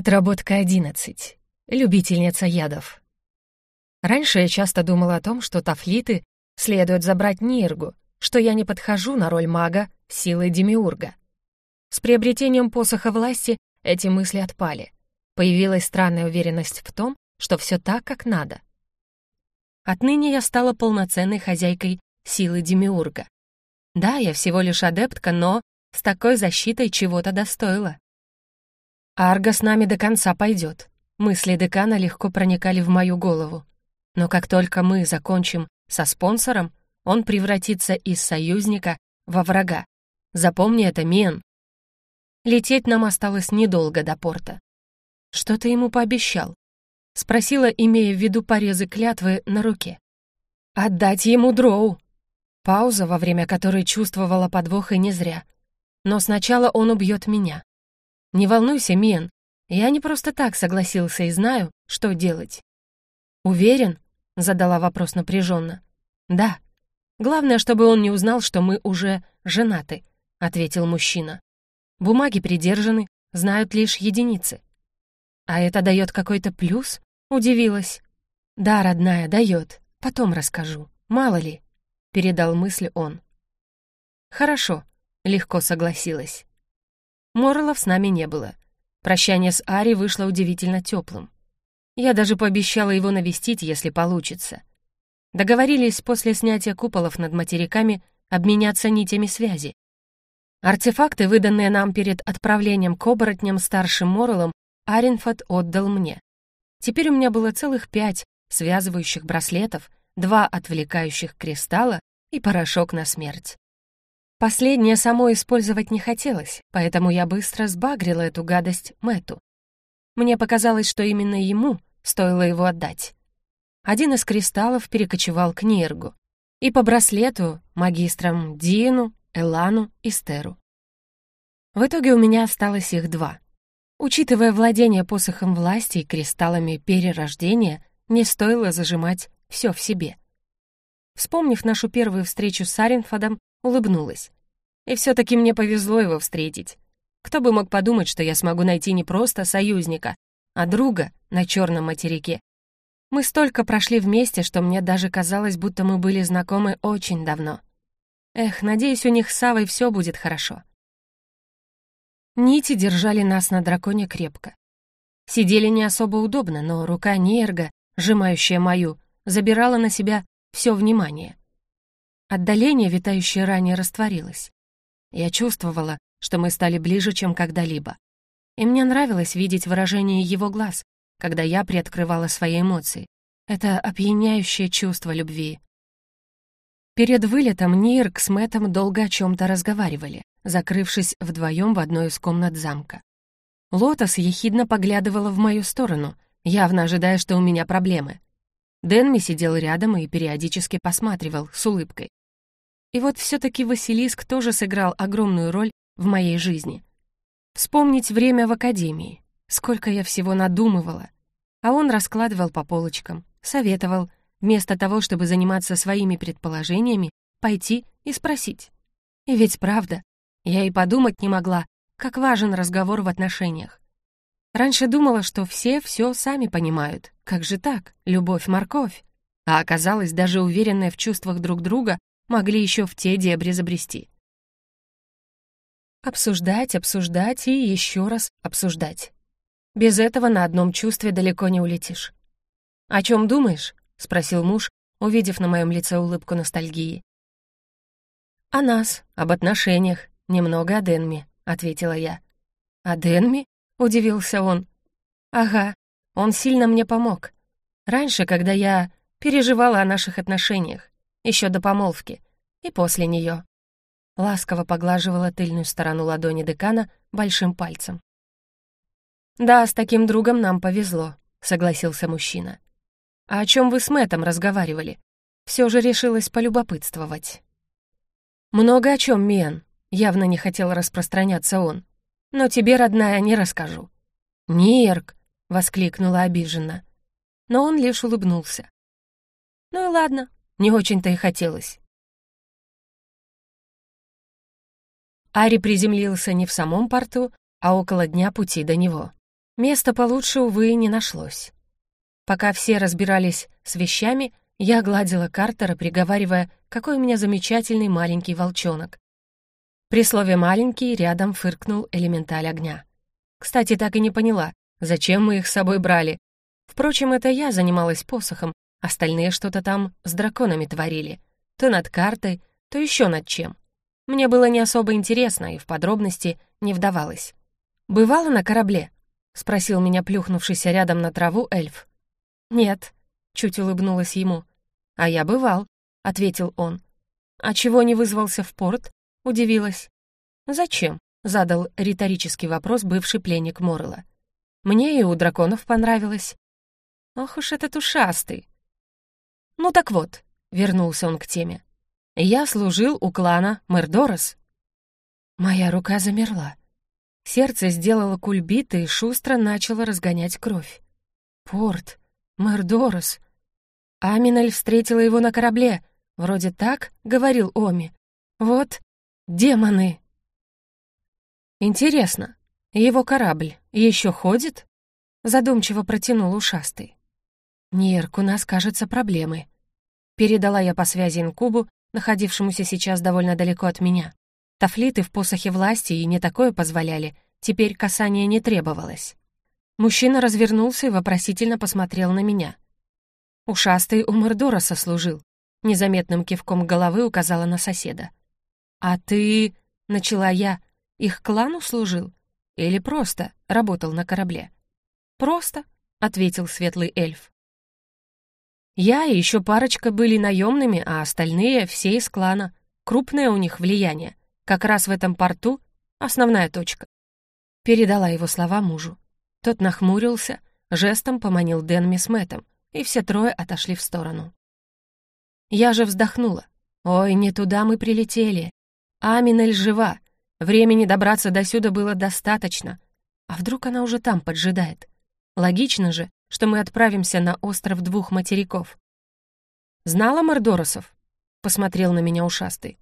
Отработка 11. Любительница ядов. Раньше я часто думала о том, что тафлиты следует забрать Ниргу, что я не подхожу на роль мага силы Демиурга. С приобретением посоха власти эти мысли отпали. Появилась странная уверенность в том, что все так, как надо. Отныне я стала полноценной хозяйкой силы Демиурга. Да, я всего лишь адептка, но с такой защитой чего-то достоила. Арго с нами до конца пойдет. Мысли декана легко проникали в мою голову. Но как только мы закончим со спонсором, он превратится из союзника во врага. Запомни это, Мен. Лететь нам осталось недолго до порта. «Что ты ему пообещал?» — спросила, имея в виду порезы клятвы на руке. «Отдать ему дроу!» Пауза, во время которой чувствовала подвох и не зря. «Но сначала он убьет меня. «Не волнуйся, Мен, я не просто так согласился и знаю, что делать». «Уверен?» — задала вопрос напряженно. «Да. Главное, чтобы он не узнал, что мы уже женаты», — ответил мужчина. «Бумаги придержаны, знают лишь единицы». «А это дает какой-то плюс?» — удивилась. «Да, родная, дает. Потом расскажу. Мало ли», — передал мысль он. «Хорошо», — легко согласилась. Морлов с нами не было. Прощание с Ари вышло удивительно теплым. Я даже пообещала его навестить, если получится. Договорились после снятия куполов над материками обменяться нитями связи. Артефакты, выданные нам перед отправлением к оборотням старшим Морлом, Аринфат отдал мне. Теперь у меня было целых пять связывающих браслетов, два отвлекающих кристалла и порошок на смерть. Последнее само использовать не хотелось, поэтому я быстро сбагрила эту гадость Мэту. Мне показалось, что именно ему стоило его отдать. Один из кристаллов перекочевал к Ниргу, и по браслету магистрам Дину, Элану и Стеру. В итоге у меня осталось их два. Учитывая владение посохом власти и кристаллами перерождения, не стоило зажимать все в себе. Вспомнив нашу первую встречу с Аренфадом, улыбнулась. И все-таки мне повезло его встретить. Кто бы мог подумать, что я смогу найти не просто союзника, а друга на черном материке. Мы столько прошли вместе, что мне даже казалось, будто мы были знакомы очень давно. Эх, надеюсь, у них с Савой все будет хорошо. Нити держали нас на драконе крепко. Сидели не особо удобно, но рука Нерга, сжимающая мою, забирала на себя все внимание. Отдаление, витающее ранее, растворилось. Я чувствовала, что мы стали ближе, чем когда-либо. И мне нравилось видеть выражение его глаз, когда я приоткрывала свои эмоции. Это опьяняющее чувство любви. Перед вылетом Нирк с Мэттом долго о чем то разговаривали, закрывшись вдвоем в одной из комнат замка. Лотос ехидно поглядывала в мою сторону, явно ожидая, что у меня проблемы. Дэнми сидел рядом и периодически посматривал с улыбкой. И вот все-таки Василиск тоже сыграл огромную роль в моей жизни. Вспомнить время в академии. Сколько я всего надумывала. А он раскладывал по полочкам, советовал, вместо того, чтобы заниматься своими предположениями, пойти и спросить. И ведь правда, я и подумать не могла, как важен разговор в отношениях. Раньше думала, что все все сами понимают. Как же так? Любовь-морковь. А оказалось, даже уверенная в чувствах друг друга, могли еще в те дебри забрести. Обсуждать, обсуждать и еще раз обсуждать. Без этого на одном чувстве далеко не улетишь. «О чем думаешь?» — спросил муж, увидев на моем лице улыбку ностальгии. «О нас, об отношениях, немного о Денме», — ответила я. «О Денме?» — удивился он. «Ага, он сильно мне помог. Раньше, когда я переживала о наших отношениях, еще до помолвки, и после нее. Ласково поглаживала тыльную сторону ладони декана большим пальцем. «Да, с таким другом нам повезло», — согласился мужчина. «А о чем вы с Мэтом разговаривали?» Все же решилась полюбопытствовать. «Много о чем, Мен», — явно не хотел распространяться он. «Но тебе, родная, не расскажу». «Нерк», — воскликнула обиженно. Но он лишь улыбнулся. «Ну и ладно, не очень-то и хотелось. Ари приземлился не в самом порту, а около дня пути до него. Места получше, увы, не нашлось. Пока все разбирались с вещами, я гладила Картера, приговаривая, какой у меня замечательный маленький волчонок. При слове «маленький» рядом фыркнул элементаль огня. Кстати, так и не поняла, зачем мы их с собой брали. Впрочем, это я занималась посохом, остальные что-то там с драконами творили. То над картой, то еще над чем. Мне было не особо интересно и в подробности не вдавалась. «Бывало на корабле?» — спросил меня плюхнувшийся рядом на траву эльф. «Нет», — чуть улыбнулась ему. «А я бывал», — ответил он. «А чего не вызвался в порт?» — удивилась. «Зачем?» — задал риторический вопрос бывший пленник Моррелла. «Мне и у драконов понравилось». «Ох уж этот ушастый!» «Ну так вот», — вернулся он к теме. «Я служил у клана Мердорос». Моя рука замерла. Сердце сделало кульбит и шустро начало разгонять кровь. «Порт, Мердорос, Аминаль встретила его на корабле. Вроде так, — говорил Оми. Вот, демоны. Интересно, его корабль еще ходит? Задумчиво протянул ушастый. Нерк, у нас, кажется, проблемы. Передала я по связи инкубу, находившемуся сейчас довольно далеко от меня. Тафлиты в посохе власти и не такое позволяли, теперь касание не требовалось. Мужчина развернулся и вопросительно посмотрел на меня — Ушастый у Мордора сослужил. Незаметным кивком головы указала на соседа. «А ты...» — начала я. «Их клану служил? Или просто работал на корабле?» «Просто», — ответил светлый эльф. «Я и еще парочка были наемными, а остальные — все из клана. Крупное у них влияние. Как раз в этом порту — основная точка». Передала его слова мужу. Тот нахмурился, жестом поманил Дэнми с Мэттом и все трое отошли в сторону. Я же вздохнула. «Ой, не туда мы прилетели. Аминель жива. Времени добраться до сюда было достаточно. А вдруг она уже там поджидает? Логично же, что мы отправимся на остров двух материков. «Знала Мордоросов?» — посмотрел на меня ушастый.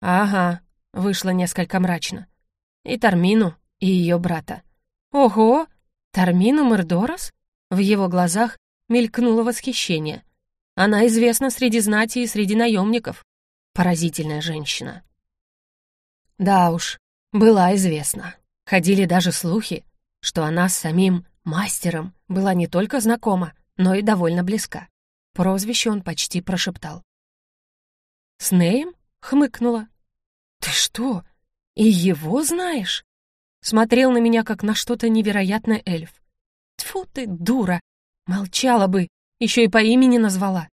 «Ага», — вышло несколько мрачно. «И Тармину, и ее брата». «Ого! Тармину Мордорос?» В его глазах мелькнуло восхищение. Она известна среди знати и среди наемников. Поразительная женщина. Да уж, была известна. Ходили даже слухи, что она с самим мастером была не только знакома, но и довольно близка. Прозвище он почти прошептал. «С Неем?» — хмыкнула. «Ты что, и его знаешь?» Смотрел на меня, как на что-то невероятное эльф. «Тьфу ты, дура! Молчала бы, еще и по имени назвала.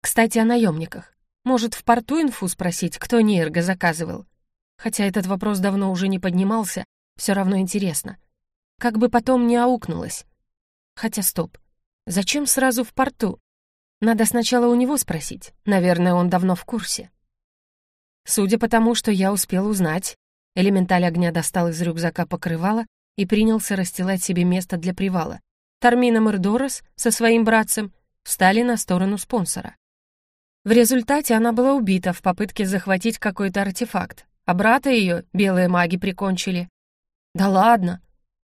Кстати, о наемниках. Может, в порту инфу спросить, кто Нейрго заказывал? Хотя этот вопрос давно уже не поднимался, все равно интересно. Как бы потом не аукнулось. Хотя стоп, зачем сразу в порту? Надо сначала у него спросить. Наверное, он давно в курсе. Судя по тому, что я успел узнать, элементаль огня достал из рюкзака покрывало и принялся расстилать себе место для привала. Тармина Мордорос со своим братцем встали на сторону спонсора. В результате она была убита в попытке захватить какой-то артефакт, а брата ее белые маги прикончили. «Да ладно!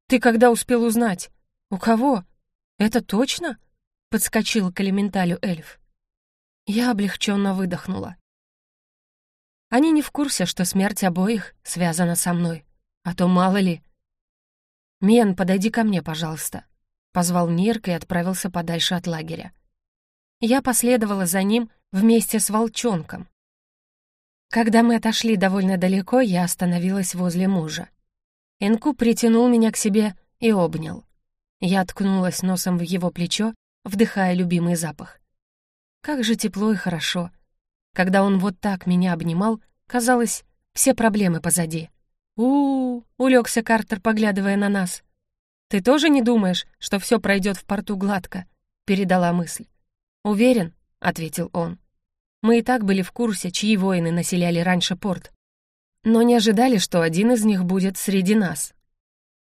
Ты когда успел узнать? У кого? Это точно?» — подскочил к элементалю эльф. Я облегченно выдохнула. Они не в курсе, что смерть обоих связана со мной. А то мало ли. «Мен, подойди ко мне, пожалуйста», Позвал Нирк и отправился подальше от лагеря. Я последовала за ним вместе с волчонком. Когда мы отошли довольно далеко, я остановилась возле мужа. Энку притянул меня к себе и обнял. Я ткнулась носом в его плечо, вдыхая любимый запах. Как же тепло и хорошо. Когда он вот так меня обнимал, казалось, все проблемы позади. у, -у, -у улегся Картер, поглядывая на нас. «Ты тоже не думаешь, что все пройдет в порту гладко?» — передала мысль. «Уверен», — ответил он. «Мы и так были в курсе, чьи воины населяли раньше порт. Но не ожидали, что один из них будет среди нас.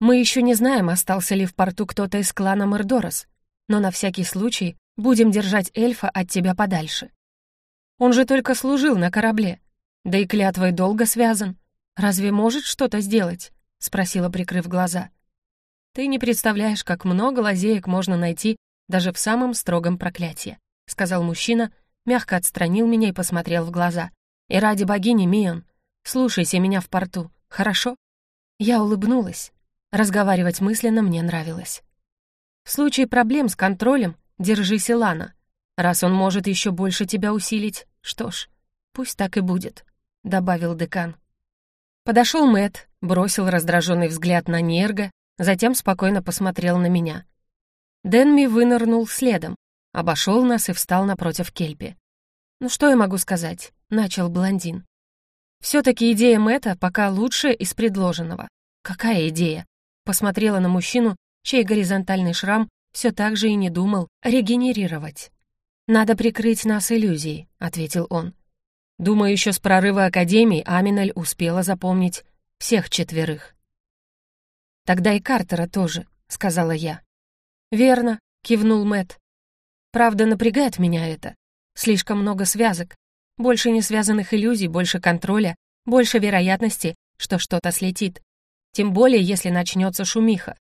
Мы еще не знаем, остался ли в порту кто-то из клана Мордорос, но на всякий случай будем держать эльфа от тебя подальше. Он же только служил на корабле, да и клятвой долго связан. Разве может что-то сделать?» — спросила, прикрыв глаза. Ты не представляешь, как много лазеек можно найти даже в самом строгом проклятии», — сказал мужчина, мягко отстранил меня и посмотрел в глаза. «И ради богини, Мион, слушайся меня в порту, хорошо?» Я улыбнулась. Разговаривать мысленно мне нравилось. В случае проблем с контролем держись Илана. Раз он может еще больше тебя усилить, что ж, пусть так и будет», — добавил декан. Подошел Мэт, бросил раздраженный взгляд на Нерга, затем спокойно посмотрел на меня. Дэнми вынырнул следом, обошел нас и встал напротив Кельпи. «Ну что я могу сказать?» — начал блондин. «Все-таки идея Мэтта пока лучшая из предложенного». «Какая идея?» — посмотрела на мужчину, чей горизонтальный шрам все так же и не думал регенерировать. «Надо прикрыть нас иллюзией», — ответил он. «Думаю, еще с прорыва Академии Аминаль успела запомнить всех четверых». «Тогда и Картера тоже», — сказала я. «Верно», — кивнул Мэт. «Правда, напрягает меня это. Слишком много связок. Больше не связанных иллюзий, больше контроля, больше вероятности, что что-то слетит. Тем более, если начнется шумиха.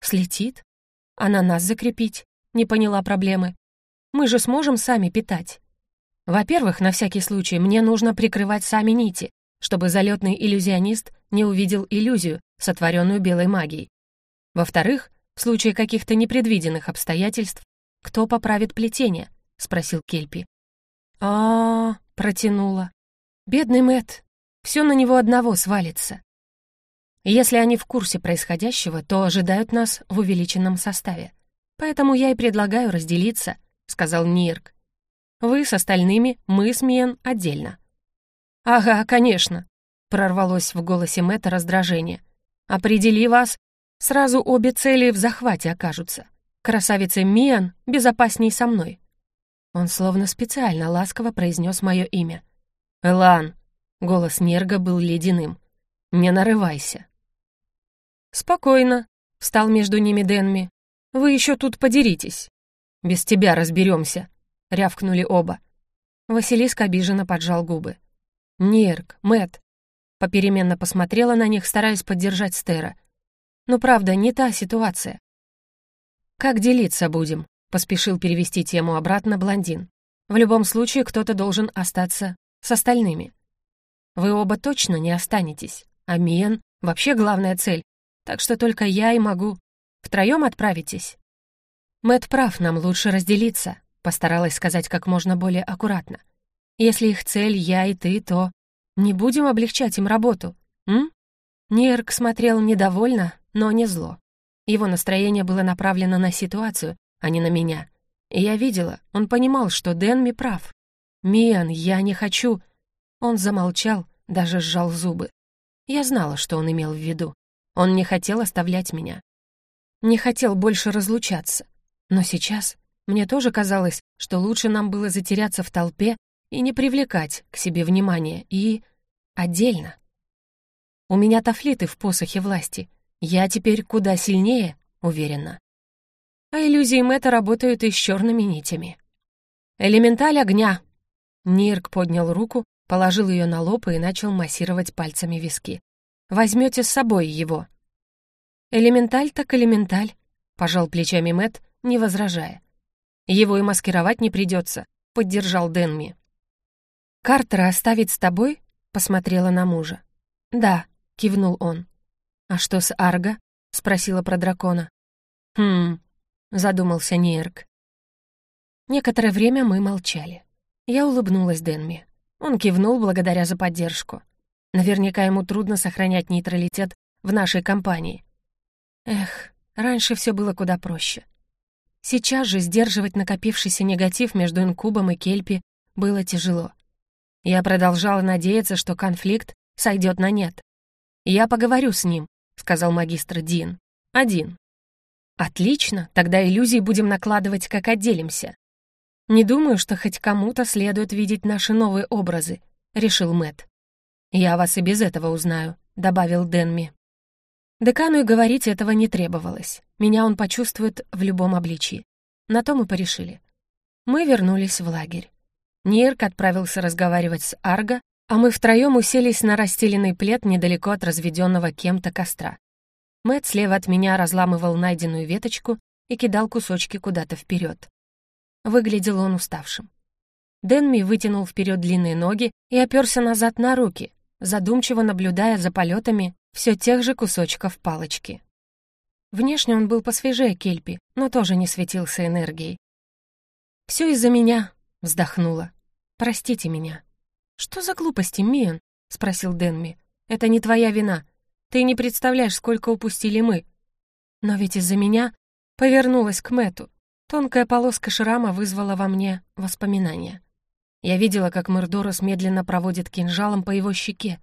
Слетит? А на нас закрепить? Не поняла проблемы. Мы же сможем сами питать. Во-первых, на всякий случай, мне нужно прикрывать сами нити, чтобы залетный иллюзионист не увидел иллюзию, сотворенную белой магией. Во-вторых, в случае каких-то непредвиденных обстоятельств, кто поправит плетение? спросил Кельпи. А, протянула. Бедный Мэт, все на него одного свалится. Если они в курсе происходящего, то ожидают нас в увеличенном составе. Поэтому я и предлагаю разделиться, сказал Нирк. Вы с остальными, мы с Миен отдельно. Ага, конечно, прорвалось в голосе Мэтта раздражение. Определи вас, сразу обе цели в захвате окажутся. Красавица Миан безопасней со мной. Он словно специально ласково произнес мое имя. «Элан!» — голос Нерга был ледяным. «Не нарывайся!» «Спокойно», — встал между ними Денми. «Вы еще тут подеритесь». «Без тебя разберемся», — рявкнули оба. Василиск обиженно поджал губы. «Нерк, Мэт, попеременно посмотрела на них, стараясь поддержать Стера. «Ну правда, не та ситуация». «Как делиться будем?» — поспешил перевести тему обратно блондин. «В любом случае кто-то должен остаться с остальными. Вы оба точно не останетесь, Миен — вообще главная цель, так что только я и могу. Втроем отправитесь?» Мэт прав, нам лучше разделиться», — постаралась сказать как можно более аккуратно. «Если их цель я и ты, то не будем облегчать им работу, м?» Нерк смотрел недовольно, но не зло. Его настроение было направлено на ситуацию, а не на меня. И я видела, он понимал, что Дэнми прав. «Миан, я не хочу...» Он замолчал, даже сжал зубы. Я знала, что он имел в виду. Он не хотел оставлять меня. Не хотел больше разлучаться. Но сейчас мне тоже казалось, что лучше нам было затеряться в толпе и не привлекать к себе внимания, и... отдельно. У меня тафлиты в посохе власти. Я теперь куда сильнее, уверена. А иллюзии Мэтта работают и с черными нитями. «Элементаль огня!» Нирк поднял руку, положил ее на лоб и начал массировать пальцами виски. Возьмете с собой его». «Элементаль так элементаль», — пожал плечами Мэт, не возражая. «Его и маскировать не придется», — поддержал Дэнми. «Картера оставить с тобой?» — посмотрела на мужа. «Да», — кивнул он. «А что с Арго?» — спросила про дракона. «Хм...» — задумался Нейрк. Некоторое время мы молчали. Я улыбнулась Дэнми. Он кивнул благодаря за поддержку. Наверняка ему трудно сохранять нейтралитет в нашей компании. Эх, раньше все было куда проще. Сейчас же сдерживать накопившийся негатив между инкубом и кельпи было тяжело. Я продолжала надеяться, что конфликт сойдет на нет. «Я поговорю с ним», — сказал магистр Дин. «Один». «Отлично, тогда иллюзии будем накладывать, как отделимся». «Не думаю, что хоть кому-то следует видеть наши новые образы», — решил Мэт. «Я вас и без этого узнаю», — добавил Денми. Декану и говорить этого не требовалось. Меня он почувствует в любом обличии. На то мы порешили. Мы вернулись в лагерь. Нирк отправился разговаривать с Арго, а мы втроем уселись на расстеленный плед недалеко от разведенного кем-то костра. Мэт слева от меня разламывал найденную веточку и кидал кусочки куда-то вперед. Выглядел он уставшим. Дэнми вытянул вперед длинные ноги и оперся назад на руки, задумчиво наблюдая за полетами все тех же кусочков палочки. Внешне он был посвежее Кельпи, но тоже не светился энергией. «Все из-за меня», — вздохнула. «Простите меня». «Что за глупости, Миан?» — спросил Дэнми. «Это не твоя вина. Ты не представляешь, сколько упустили мы. Но ведь из-за меня повернулась к Мэту. Тонкая полоска шрама вызвала во мне воспоминания. Я видела, как Мэрдорос медленно проводит кинжалом по его щеке,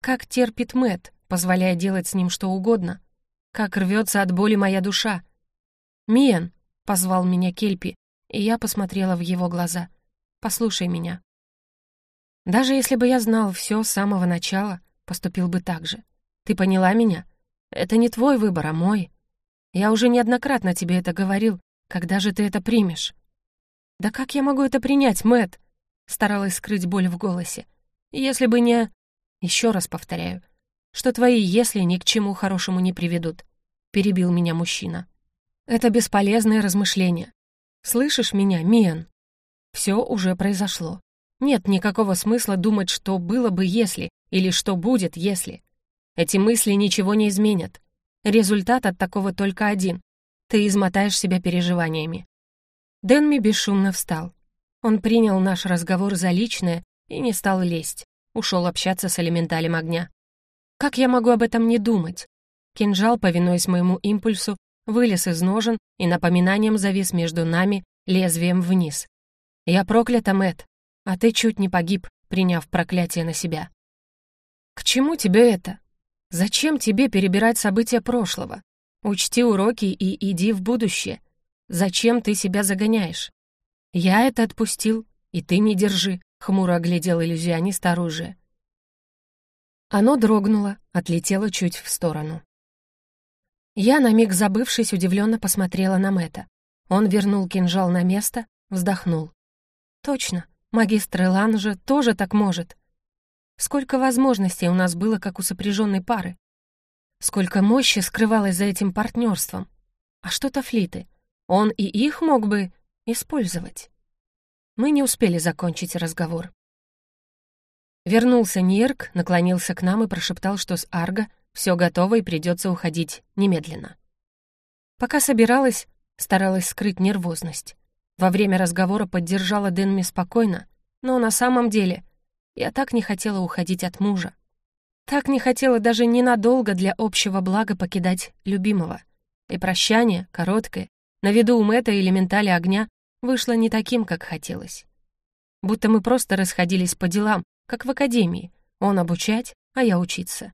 как терпит Мэт, позволяя делать с ним что угодно, как рвется от боли моя душа. «Миен!» — позвал меня Кельпи, и я посмотрела в его глаза. «Послушай меня». Даже если бы я знал все с самого начала, поступил бы так же. Ты поняла меня? Это не твой выбор, а мой. Я уже неоднократно тебе это говорил. Когда же ты это примешь?» «Да как я могу это принять, Мэт? Старалась скрыть боль в голосе. «Если бы не...» Еще раз повторяю, что твои «если» ни к чему хорошему не приведут. Перебил меня мужчина. Это бесполезное размышление. Слышишь меня, Миан? Все уже произошло. Нет никакого смысла думать, что было бы, если, или что будет, если. Эти мысли ничего не изменят. Результат от такого только один. Ты измотаешь себя переживаниями. Дэнми бесшумно встал. Он принял наш разговор за личное и не стал лезть. Ушел общаться с элементалем огня. Как я могу об этом не думать? Кинжал, повинуясь моему импульсу, вылез из ножен и напоминанием завис между нами лезвием вниз. Я проклята, Мэт, а ты чуть не погиб, приняв проклятие на себя. К чему тебе это? Зачем тебе перебирать события прошлого? Учти уроки и иди в будущее. Зачем ты себя загоняешь? Я это отпустил, и ты не держи, хмуро оглядел иллюзионист оружие. Оно дрогнуло, отлетело чуть в сторону. Я, на миг забывшись, удивленно посмотрела на Мэта. Он вернул кинжал на место, вздохнул. «Точно, магистр Элан же тоже так может. Сколько возможностей у нас было, как у сопряженной пары. Сколько мощи скрывалось за этим партнерством. А что Тафлиты? Он и их мог бы использовать. Мы не успели закончить разговор. Вернулся Нирк, наклонился к нам и прошептал, что с Арго все готово и придется уходить немедленно. Пока собиралась, старалась скрыть нервозность. Во время разговора поддержала Дэнми спокойно, но на самом деле я так не хотела уходить от мужа. Так не хотела даже ненадолго для общего блага покидать любимого. И прощание, короткое, на виду у Мэтта элементали огня, вышло не таким, как хотелось. Будто мы просто расходились по делам, как в академии. Он обучать, а я учиться.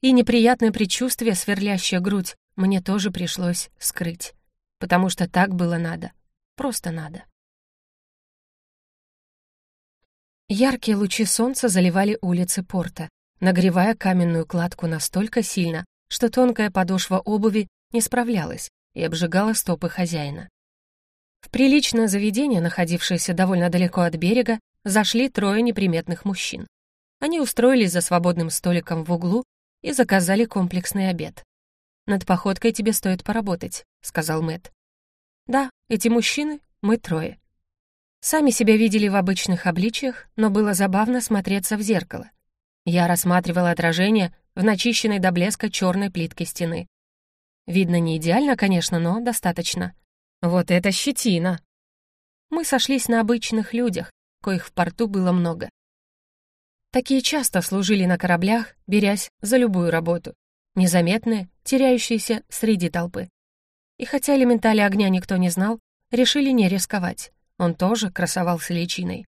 И неприятное предчувствие, сверлящая грудь, мне тоже пришлось скрыть. Потому что так было надо. Просто надо. Яркие лучи солнца заливали улицы порта, нагревая каменную кладку настолько сильно, что тонкая подошва обуви не справлялась и обжигала стопы хозяина. В приличное заведение, находившееся довольно далеко от берега, зашли трое неприметных мужчин. Они устроились за свободным столиком в углу и заказали комплексный обед. «Над походкой тебе стоит поработать», — сказал Мэт. «Да, эти мужчины — мы трое. Сами себя видели в обычных обличиях, но было забавно смотреться в зеркало. Я рассматривала отражение в начищенной до блеска черной плитке стены. Видно, не идеально, конечно, но достаточно. Вот это щетина! Мы сошлись на обычных людях, коих в порту было много. Такие часто служили на кораблях, берясь за любую работу. Незаметные, теряющиеся среди толпы. И хотя элементали огня никто не знал, решили не рисковать. Он тоже красовался личиной.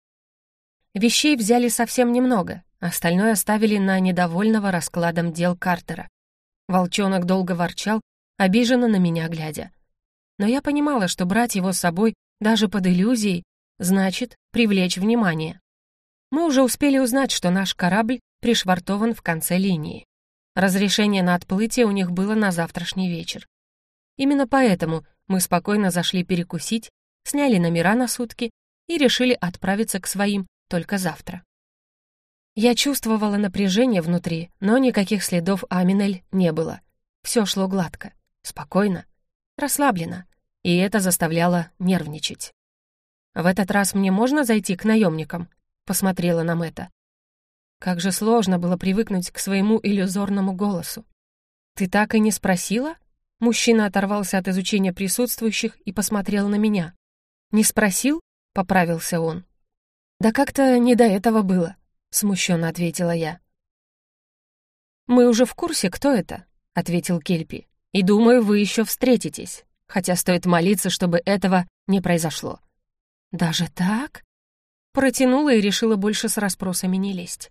Вещей взяли совсем немного, остальное оставили на недовольного раскладом дел Картера. Волчонок долго ворчал, обиженно на меня глядя. Но я понимала, что брать его с собой даже под иллюзией значит привлечь внимание. Мы уже успели узнать, что наш корабль пришвартован в конце линии. Разрешение на отплытие у них было на завтрашний вечер. Именно поэтому мы спокойно зашли перекусить сняли номера на сутки и решили отправиться к своим только завтра. Я чувствовала напряжение внутри, но никаких следов Аминель не было. Все шло гладко, спокойно, расслабленно, и это заставляло нервничать. «В этот раз мне можно зайти к наемникам?» — посмотрела на Мэтта. Как же сложно было привыкнуть к своему иллюзорному голосу. «Ты так и не спросила?» Мужчина оторвался от изучения присутствующих и посмотрел на меня. «Не спросил?» — поправился он. «Да как-то не до этого было», — смущенно ответила я. «Мы уже в курсе, кто это», — ответил Кельпи. «И думаю, вы еще встретитесь, хотя стоит молиться, чтобы этого не произошло». «Даже так?» Протянула и решила больше с расспросами не лезть.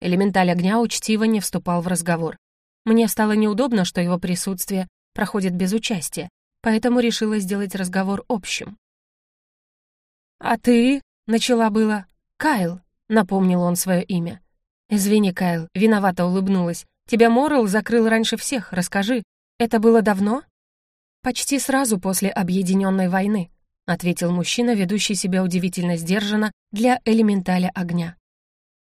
Элементаль огня учтиво не вступал в разговор. Мне стало неудобно, что его присутствие проходит без участия, поэтому решила сделать разговор общим. «А ты?» — начала было. «Кайл», — напомнил он свое имя. «Извини, Кайл», — виновато улыбнулась. «Тебя Моррел закрыл раньше всех, расскажи. Это было давно?» «Почти сразу после Объединенной войны», — ответил мужчина, ведущий себя удивительно сдержанно для элементаля огня.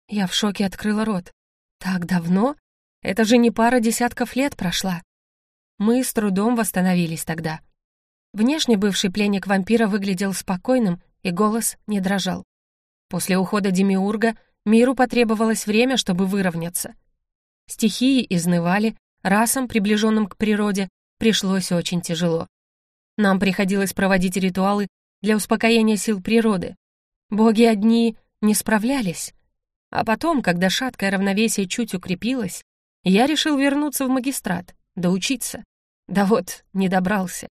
Я в шоке открыла рот. «Так давно? Это же не пара десятков лет прошла». Мы с трудом восстановились тогда. Внешне бывший пленник вампира выглядел спокойным, и голос не дрожал. После ухода Демиурга миру потребовалось время, чтобы выровняться. Стихии изнывали, расам, приближенным к природе, пришлось очень тяжело. Нам приходилось проводить ритуалы для успокоения сил природы. Боги одни не справлялись. А потом, когда шаткое равновесие чуть укрепилось, я решил вернуться в магистрат, доучиться. Да вот, не добрался.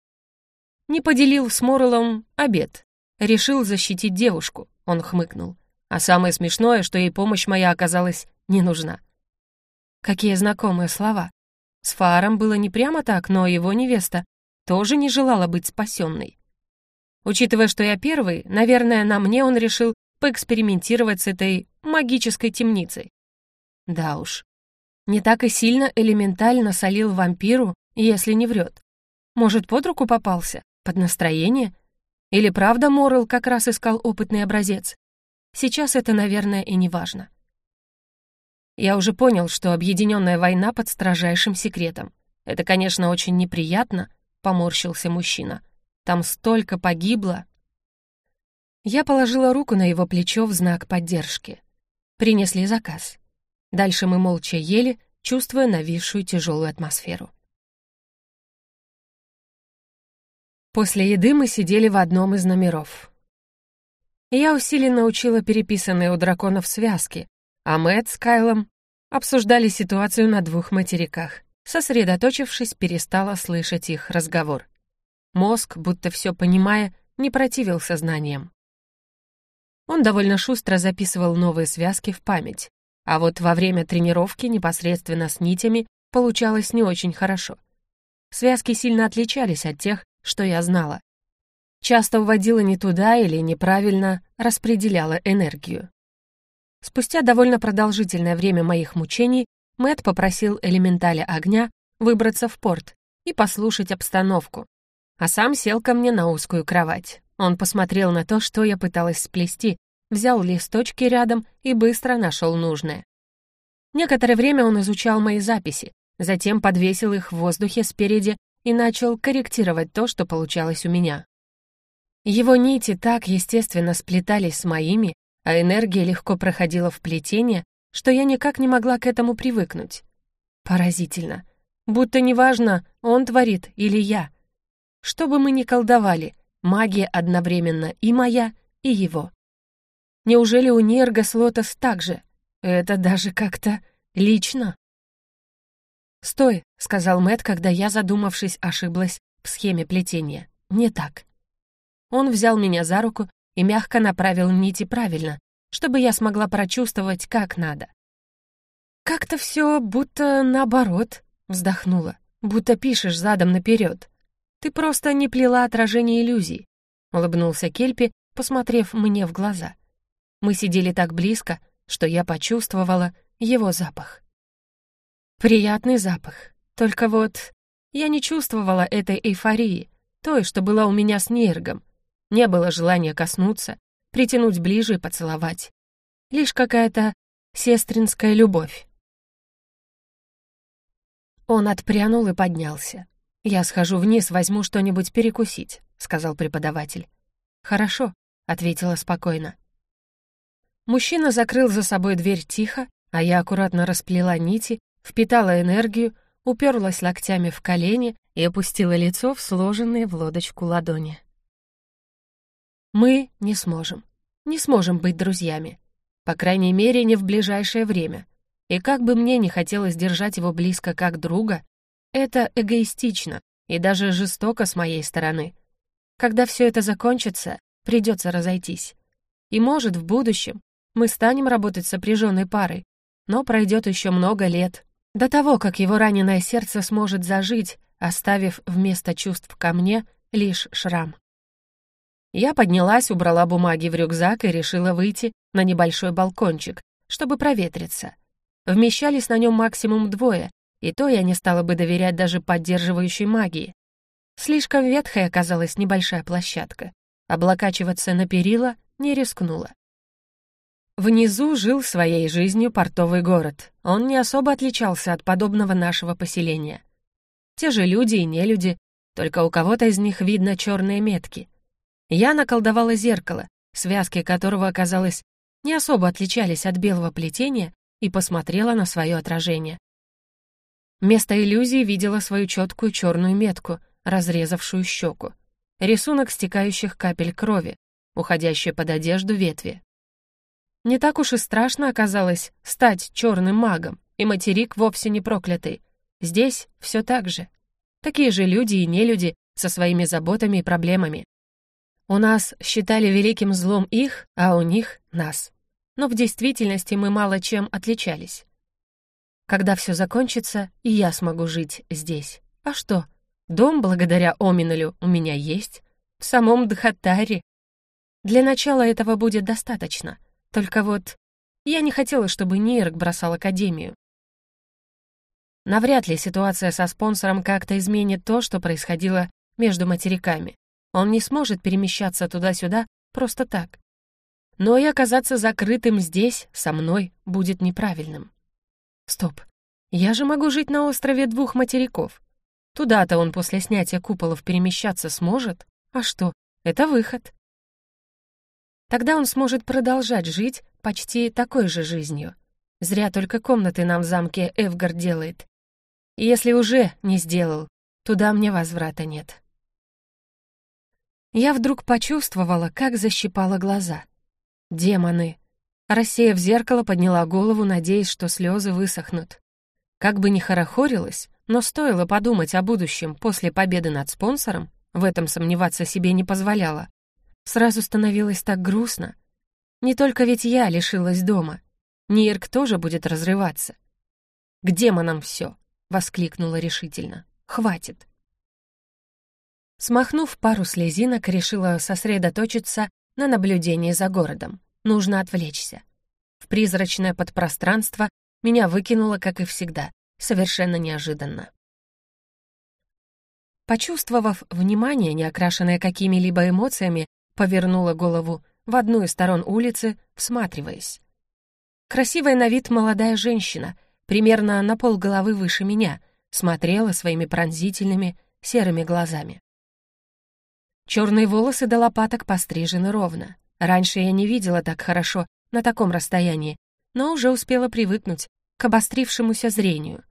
Не поделил с Морелом обед. Решил защитить девушку, он хмыкнул. А самое смешное, что ей помощь моя оказалась не нужна. Какие знакомые слова. С Фаром было не прямо так, но его невеста тоже не желала быть спасенной. Учитывая, что я первый, наверное, на мне он решил поэкспериментировать с этой магической темницей. Да уж, не так и сильно элементально солил вампиру, если не врет. Может, под руку попался? Под настроение? Или правда Моррел как раз искал опытный образец? Сейчас это, наверное, и не важно. Я уже понял, что объединенная война под строжайшим секретом. Это, конечно, очень неприятно, поморщился мужчина. Там столько погибло. Я положила руку на его плечо в знак поддержки. Принесли заказ. Дальше мы молча ели, чувствуя нависшую тяжелую атмосферу. После еды мы сидели в одном из номеров. Я усиленно учила переписанные у драконов связки, а Мэтт с Кайлом обсуждали ситуацию на двух материках. Сосредоточившись, перестала слышать их разговор. Мозг, будто все понимая, не противился знаниям. Он довольно шустро записывал новые связки в память, а вот во время тренировки непосредственно с нитями получалось не очень хорошо. Связки сильно отличались от тех, что я знала. Часто уводила не туда или неправильно распределяла энергию. Спустя довольно продолжительное время моих мучений Мэт попросил элементаля огня выбраться в порт и послушать обстановку, а сам сел ко мне на узкую кровать. Он посмотрел на то, что я пыталась сплести, взял листочки рядом и быстро нашел нужное. Некоторое время он изучал мои записи, затем подвесил их в воздухе спереди и начал корректировать то, что получалось у меня. Его нити так естественно сплетались с моими, а энергия легко проходила в плетение, что я никак не могла к этому привыкнуть. Поразительно. Будто неважно, он творит или я. Что бы мы ни колдовали, магия одновременно и моя, и его. Неужели у Нергос Лотос так же? Это даже как-то лично. «Стой», — сказал Мэт, когда я, задумавшись, ошиблась в схеме плетения. «Не так». Он взял меня за руку и мягко направил нити правильно, чтобы я смогла прочувствовать, как надо. «Как-то все будто наоборот», — вздохнула, «будто пишешь задом наперед. Ты просто не плела отражение иллюзий», — улыбнулся Кельпи, посмотрев мне в глаза. Мы сидели так близко, что я почувствовала его запах. Приятный запах. Только вот я не чувствовала этой эйфории, той, что была у меня с Нейргом. Не было желания коснуться, притянуть ближе и поцеловать. Лишь какая-то сестринская любовь. Он отпрянул и поднялся. «Я схожу вниз, возьму что-нибудь перекусить», — сказал преподаватель. «Хорошо», — ответила спокойно. Мужчина закрыл за собой дверь тихо, а я аккуратно расплела нити, впитала энергию, уперлась локтями в колени и опустила лицо в сложенные в лодочку ладони. Мы не сможем. Не сможем быть друзьями. По крайней мере, не в ближайшее время. И как бы мне не хотелось держать его близко как друга, это эгоистично и даже жестоко с моей стороны. Когда все это закончится, придется разойтись. И, может, в будущем мы станем работать сопряженной парой, но пройдет еще много лет. До того, как его раненое сердце сможет зажить, оставив вместо чувств ко мне лишь шрам. Я поднялась, убрала бумаги в рюкзак и решила выйти на небольшой балкончик, чтобы проветриться. Вмещались на нем максимум двое, и то я не стала бы доверять даже поддерживающей магии. Слишком ветхой оказалась небольшая площадка. Облокачиваться на перила не рискнула. Внизу жил своей жизнью портовый город. Он не особо отличался от подобного нашего поселения. Те же люди и нелюди, только у кого-то из них видно черные метки. Я наколдовала зеркало, связки которого, оказалось, не особо отличались от белого плетения, и посмотрела на свое отражение. Вместо иллюзии видела свою четкую черную метку, разрезавшую щеку. Рисунок стекающих капель крови, уходящие под одежду ветви. Не так уж и страшно оказалось стать черным магом, и материк вовсе не проклятый. Здесь все так же. Такие же люди и нелюди со своими заботами и проблемами. У нас считали великим злом их, а у них — нас но в действительности мы мало чем отличались. Когда все закончится, и я смогу жить здесь. А что? Дом, благодаря Оминалю, у меня есть. В самом Дхатаре. Для начала этого будет достаточно. Только вот я не хотела, чтобы Нейрк бросал Академию. Навряд ли ситуация со спонсором как-то изменит то, что происходило между материками. Он не сможет перемещаться туда-сюда просто так но и оказаться закрытым здесь, со мной, будет неправильным. Стоп, я же могу жить на острове двух материков. Туда-то он после снятия куполов перемещаться сможет, а что, это выход. Тогда он сможет продолжать жить почти такой же жизнью. Зря только комнаты нам в замке Эвгар делает. Если уже не сделал, туда мне возврата нет. Я вдруг почувствовала, как защипала глаза — Демоны. Рассеяв зеркало, подняла голову, надеясь, что слезы высохнут. Как бы ни хорохорилась, но стоило подумать о будущем после победы над спонсором, в этом сомневаться себе не позволяла. Сразу становилось так грустно. Не только ведь я лишилась дома. Нирк тоже будет разрываться. «К демонам все!» — воскликнула решительно. «Хватит!» Смахнув пару слезинок, решила сосредоточиться на наблюдении за городом. Нужно отвлечься. В призрачное подпространство меня выкинуло, как и всегда, совершенно неожиданно. Почувствовав внимание, не окрашенное какими-либо эмоциями, повернула голову в одну из сторон улицы, всматриваясь. Красивая на вид молодая женщина, примерно на полголовы выше меня, смотрела своими пронзительными серыми глазами. Черные волосы до лопаток пострижены ровно. Раньше я не видела так хорошо на таком расстоянии, но уже успела привыкнуть к обострившемуся зрению.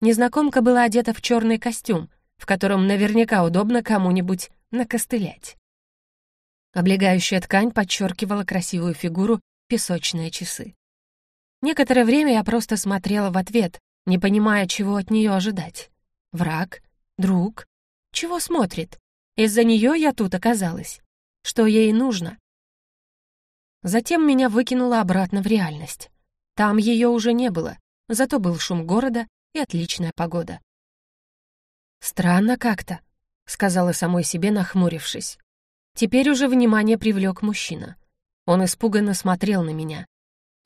Незнакомка была одета в черный костюм, в котором наверняка удобно кому-нибудь накостылять. Облегающая ткань подчеркивала красивую фигуру песочные часы. Некоторое время я просто смотрела в ответ, не понимая, чего от нее ожидать. Враг? Друг? Чего смотрит? Из-за нее я тут оказалась. Что ей нужно? Затем меня выкинуло обратно в реальность. Там ее уже не было, зато был шум города и отличная погода. «Странно как-то», — сказала самой себе, нахмурившись. Теперь уже внимание привлек мужчина. Он испуганно смотрел на меня.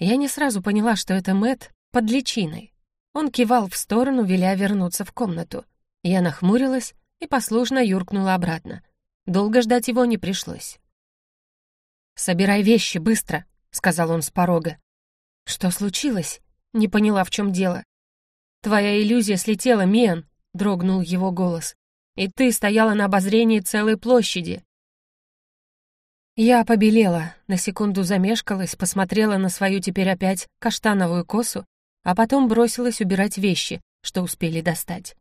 Я не сразу поняла, что это Мэт под личиной. Он кивал в сторону, веля вернуться в комнату. Я нахмурилась и послушно юркнула обратно. Долго ждать его не пришлось. «Собирай вещи, быстро», — сказал он с порога. «Что случилось?» — не поняла, в чем дело. «Твоя иллюзия слетела, Миан!» — дрогнул его голос. «И ты стояла на обозрении целой площади!» Я побелела, на секунду замешкалась, посмотрела на свою теперь опять каштановую косу, а потом бросилась убирать вещи, что успели достать.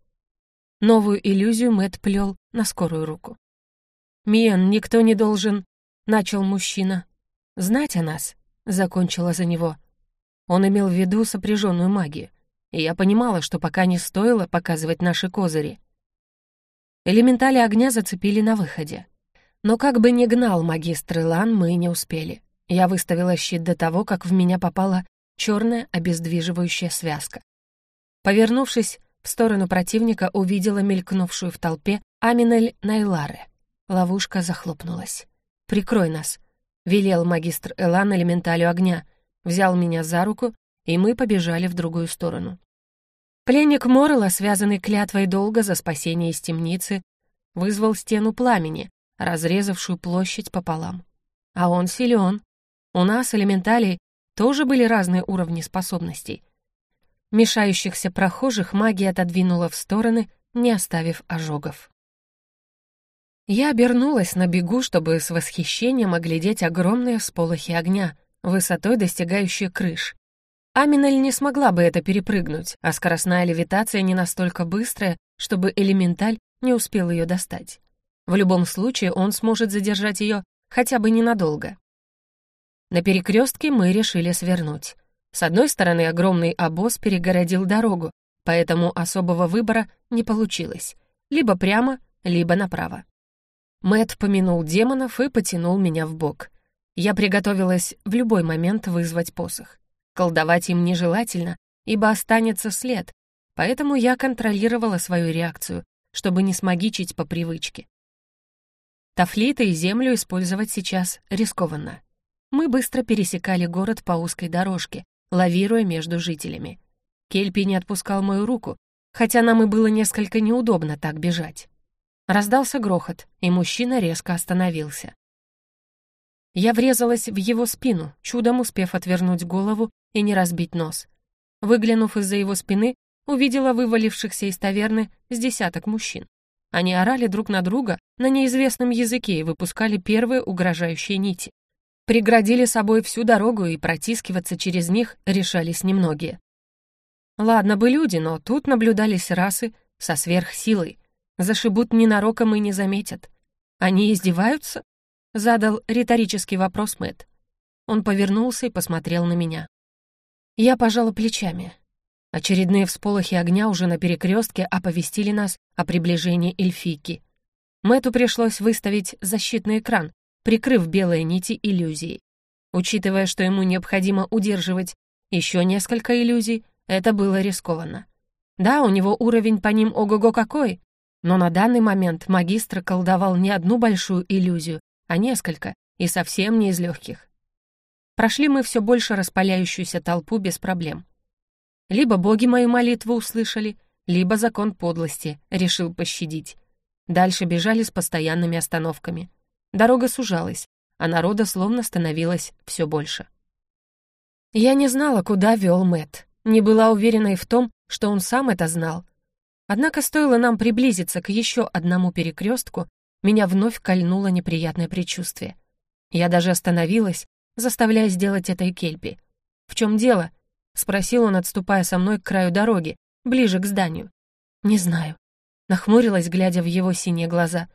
Новую иллюзию Мэт плел на скорую руку. «Миан, никто не должен...» — начал мужчина. «Знать о нас», — закончила за него. Он имел в виду сопряженную магию, и я понимала, что пока не стоило показывать наши козыри. Элементали огня зацепили на выходе. Но как бы ни гнал магистр Илан, мы не успели. Я выставила щит до того, как в меня попала черная обездвиживающая связка. Повернувшись в сторону противника, увидела мелькнувшую в толпе Аминель Найларе. Ловушка захлопнулась. «Прикрой нас», — велел магистр Элан элементалю огня, взял меня за руку, и мы побежали в другую сторону. Пленник Моррелла, связанный клятвой долга за спасение из темницы, вызвал стену пламени, разрезавшую площадь пополам. А он силен. У нас, элементалей, тоже были разные уровни способностей. Мешающихся прохожих магия отодвинула в стороны, не оставив ожогов. Я обернулась на бегу, чтобы с восхищением оглядеть огромные всполохи огня, высотой достигающие крыш. Аминель не смогла бы это перепрыгнуть, а скоростная левитация не настолько быстрая, чтобы элементаль не успел ее достать. В любом случае он сможет задержать ее хотя бы ненадолго. На перекрестке мы решили свернуть. С одной стороны, огромный обоз перегородил дорогу, поэтому особого выбора не получилось. Либо прямо, либо направо. Мэт помянул демонов и потянул меня в бок. Я приготовилась в любой момент вызвать посох. Колдовать им нежелательно, ибо останется след, поэтому я контролировала свою реакцию, чтобы не смогичить по привычке. Тафлиты и землю использовать сейчас рискованно. Мы быстро пересекали город по узкой дорожке, лавируя между жителями. Кельпи не отпускал мою руку, хотя нам и было несколько неудобно так бежать. Раздался грохот, и мужчина резко остановился. Я врезалась в его спину, чудом успев отвернуть голову и не разбить нос. Выглянув из-за его спины, увидела вывалившихся из таверны с десяток мужчин. Они орали друг на друга на неизвестном языке и выпускали первые угрожающие нити. Преградили собой всю дорогу, и протискиваться через них решались немногие. Ладно бы люди, но тут наблюдались расы со сверхсилой. Зашибут ненароком и не заметят. Они издеваются? Задал риторический вопрос Мэт. Он повернулся и посмотрел на меня. Я пожала плечами. Очередные всполохи огня уже на перекрестке оповестили нас о приближении эльфийки. Мэту пришлось выставить защитный экран, прикрыв белые нити иллюзией. Учитывая, что ему необходимо удерживать еще несколько иллюзий, это было рискованно. Да, у него уровень по ним ого-го какой, но на данный момент магистр колдовал не одну большую иллюзию, а несколько, и совсем не из легких. Прошли мы все больше распаляющуюся толпу без проблем. Либо боги мою молитву услышали, либо закон подлости решил пощадить. Дальше бежали с постоянными остановками. Дорога сужалась, а народа словно становилось все больше. Я не знала, куда вел Мэт, не была уверена и в том, что он сам это знал. Однако стоило нам приблизиться к еще одному перекрестку, меня вновь кольнуло неприятное предчувствие. Я даже остановилась, заставляя сделать это и Кельпи. «В чем дело?» — спросил он, отступая со мной к краю дороги, ближе к зданию. «Не знаю». Нахмурилась, глядя в его синие глаза.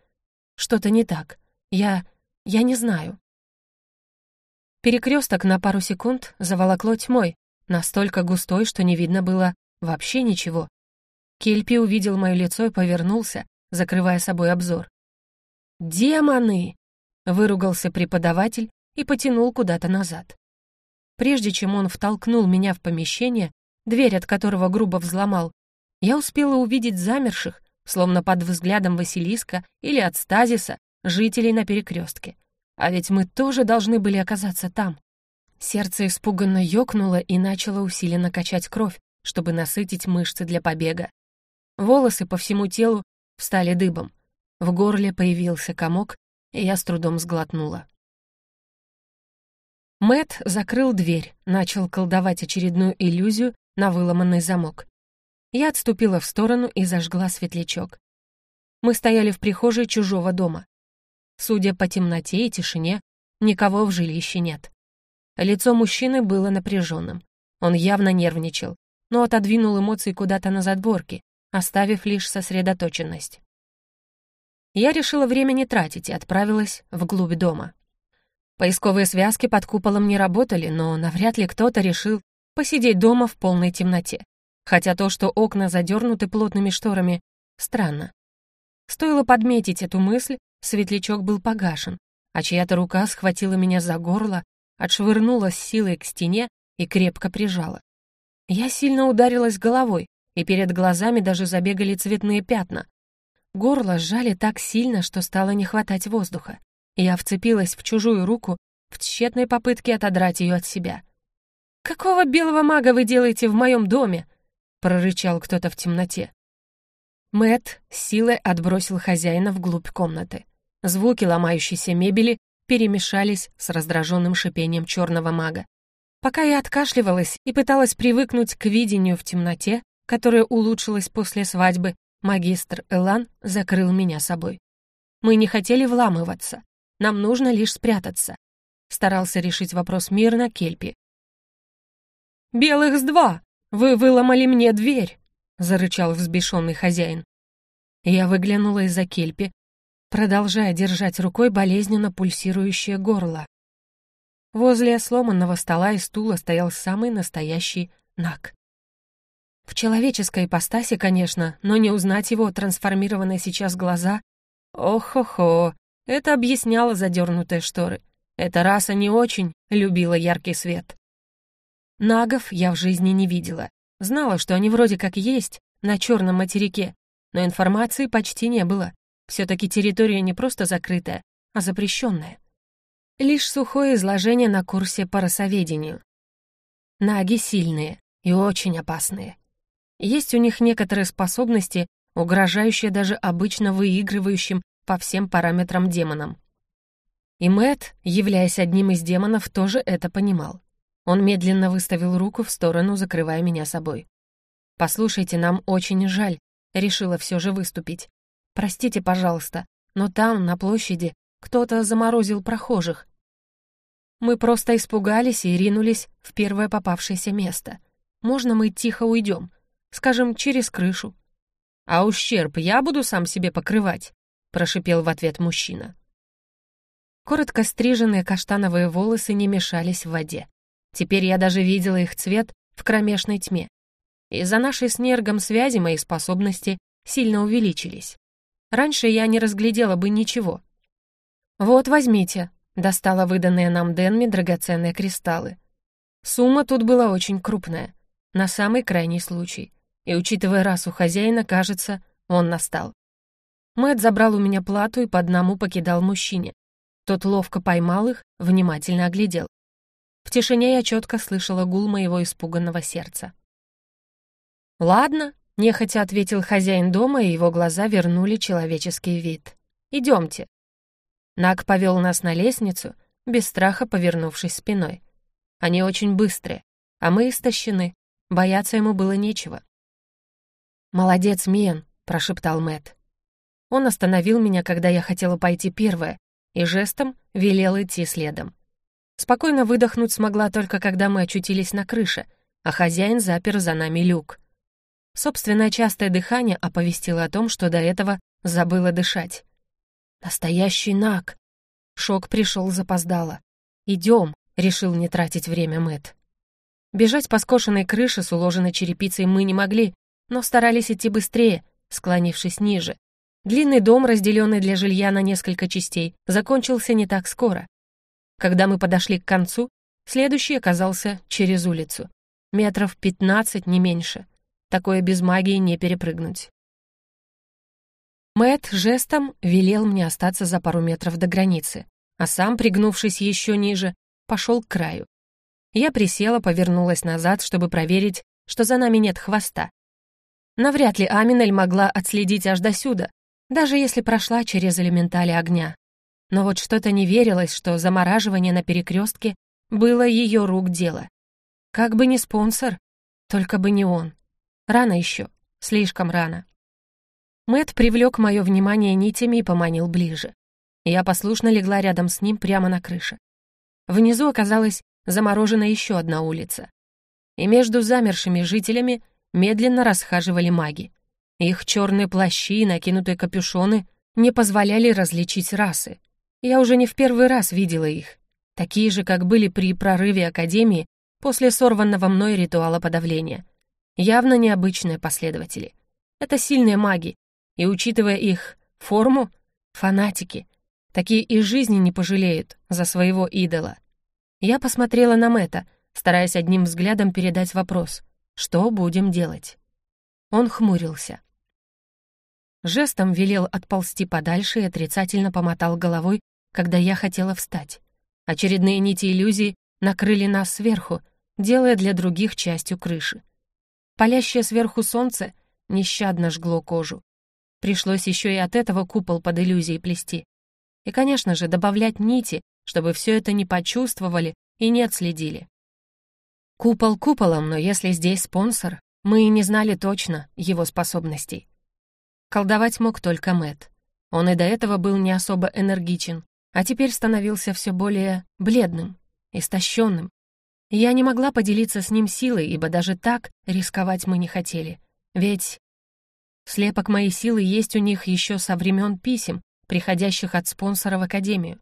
«Что-то не так. Я... я не знаю». Перекресток на пару секунд заволокло тьмой, настолько густой, что не видно было вообще ничего. Кельпи увидел мое лицо и повернулся, закрывая собой обзор. «Демоны!» — выругался преподаватель и потянул куда-то назад. Прежде чем он втолкнул меня в помещение, дверь от которого грубо взломал, я успела увидеть замерших, словно под взглядом Василиска или от стазиса, жителей на перекрестке. А ведь мы тоже должны были оказаться там. Сердце испуганно ёкнуло и начало усиленно качать кровь, чтобы насытить мышцы для побега. Волосы по всему телу встали дыбом. В горле появился комок, и я с трудом сглотнула. Мэт закрыл дверь, начал колдовать очередную иллюзию на выломанный замок. Я отступила в сторону и зажгла светлячок. Мы стояли в прихожей чужого дома. Судя по темноте и тишине, никого в жилище нет. Лицо мужчины было напряженным. Он явно нервничал, но отодвинул эмоции куда-то на задворки, оставив лишь сосредоточенность. Я решила время не тратить и отправилась вглубь дома. Поисковые связки под куполом не работали, но навряд ли кто-то решил посидеть дома в полной темноте. Хотя то, что окна задернуты плотными шторами, странно. Стоило подметить эту мысль, светлячок был погашен, а чья-то рука схватила меня за горло, отшвырнула с силой к стене и крепко прижала. Я сильно ударилась головой, и перед глазами даже забегали цветные пятна. Горло сжали так сильно, что стало не хватать воздуха. Я вцепилась в чужую руку в тщетной попытке отодрать ее от себя. «Какого белого мага вы делаете в моем доме?» — прорычал кто-то в темноте. Мэт силой отбросил хозяина вглубь комнаты. Звуки ломающейся мебели перемешались с раздраженным шипением черного мага. Пока я откашливалась и пыталась привыкнуть к видению в темноте, которое улучшилось после свадьбы, магистр Элан закрыл меня собой. Мы не хотели вламываться, нам нужно лишь спрятаться. Старался решить вопрос мирно Кельпи. «Белых с два! Вы выломали мне дверь!» — зарычал взбешенный хозяин. Я выглянула из-за Кельпи, продолжая держать рукой болезненно пульсирующее горло. Возле сломанного стола и стула стоял самый настоящий Нак. В человеческой ипостаси, конечно, но не узнать его трансформированные сейчас глаза. Ох-хо-хо, это объясняло задернутые шторы. Эта раса не очень любила яркий свет. Нагов я в жизни не видела. Знала, что они вроде как есть на черном материке, но информации почти не было. Все-таки территория не просто закрытая, а запрещенная. Лишь сухое изложение на курсе по росоведению. Наги сильные и очень опасные. Есть у них некоторые способности, угрожающие даже обычно выигрывающим по всем параметрам демонам. И Мэт, являясь одним из демонов, тоже это понимал. Он медленно выставил руку в сторону, закрывая меня собой. «Послушайте, нам очень жаль», — решила все же выступить. «Простите, пожалуйста, но там, на площади, кто-то заморозил прохожих. Мы просто испугались и ринулись в первое попавшееся место. Можно мы тихо уйдем? Скажем, через крышу. А ущерб я буду сам себе покрывать, прошипел в ответ мужчина. Коротко стриженные каштановые волосы не мешались в воде. Теперь я даже видела их цвет в кромешной тьме. Из-за нашей с Нергом связи мои способности сильно увеличились. Раньше я не разглядела бы ничего, «Вот, возьмите», — достала выданные нам Денми драгоценные кристаллы. Сумма тут была очень крупная, на самый крайний случай. И, учитывая расу хозяина, кажется, он настал. Мэт забрал у меня плату и по одному покидал мужчине. Тот ловко поймал их, внимательно оглядел. В тишине я четко слышала гул моего испуганного сердца. «Ладно», — нехотя ответил хозяин дома, и его глаза вернули человеческий вид. «Идемте, Наг повел нас на лестницу, без страха повернувшись спиной. Они очень быстрые, а мы истощены, бояться ему было нечего. «Молодец, Миен», — прошептал Мэт. Он остановил меня, когда я хотела пойти первая, и жестом велел идти следом. Спокойно выдохнуть смогла только, когда мы очутились на крыше, а хозяин запер за нами люк. Собственное частое дыхание оповестило о том, что до этого забыла дышать. Настоящий Нак. Шок пришел запоздало. Идем, решил не тратить время Мэт. Бежать по скошенной крыше с уложенной черепицей мы не могли, но старались идти быстрее, склонившись ниже. Длинный дом, разделенный для жилья на несколько частей, закончился не так скоро. Когда мы подошли к концу, следующий оказался через улицу. Метров пятнадцать, не меньше. Такое без магии не перепрыгнуть. Мэт жестом велел мне остаться за пару метров до границы, а сам, пригнувшись еще ниже, пошел к краю. Я присела, повернулась назад, чтобы проверить, что за нами нет хвоста. Навряд ли Аминель могла отследить аж до сюда, даже если прошла через элементали огня. Но вот что-то не верилось, что замораживание на перекрестке было ее рук дело. Как бы не спонсор, только бы не он. Рано еще, Слишком рано. Мэт привлек мое внимание нитями и поманил ближе. Я послушно легла рядом с ним прямо на крыше. Внизу оказалась заморожена еще одна улица. И между замершими жителями медленно расхаживали маги. Их черные плащи и накинутые капюшоны не позволяли различить расы. Я уже не в первый раз видела их. Такие же, как были при прорыве Академии после сорванного мной ритуала подавления. Явно необычные последователи. Это сильные маги, и, учитывая их форму, фанатики. Такие и жизни не пожалеют за своего идола. Я посмотрела на Мэтта, стараясь одним взглядом передать вопрос «Что будем делать?». Он хмурился. Жестом велел отползти подальше и отрицательно помотал головой, когда я хотела встать. Очередные нити иллюзии накрыли нас сверху, делая для других частью крыши. Палящее сверху солнце нещадно жгло кожу. Пришлось еще и от этого купол под иллюзией плести. И, конечно же, добавлять нити, чтобы все это не почувствовали и не отследили. Купол куполом, но если здесь спонсор, мы и не знали точно его способностей. Колдовать мог только Мэт. Он и до этого был не особо энергичен, а теперь становился все более бледным, истощенным. Я не могла поделиться с ним силой, ибо даже так рисковать мы не хотели. Ведь Слепок моей силы есть у них еще со времен писем, приходящих от спонсора в Академию.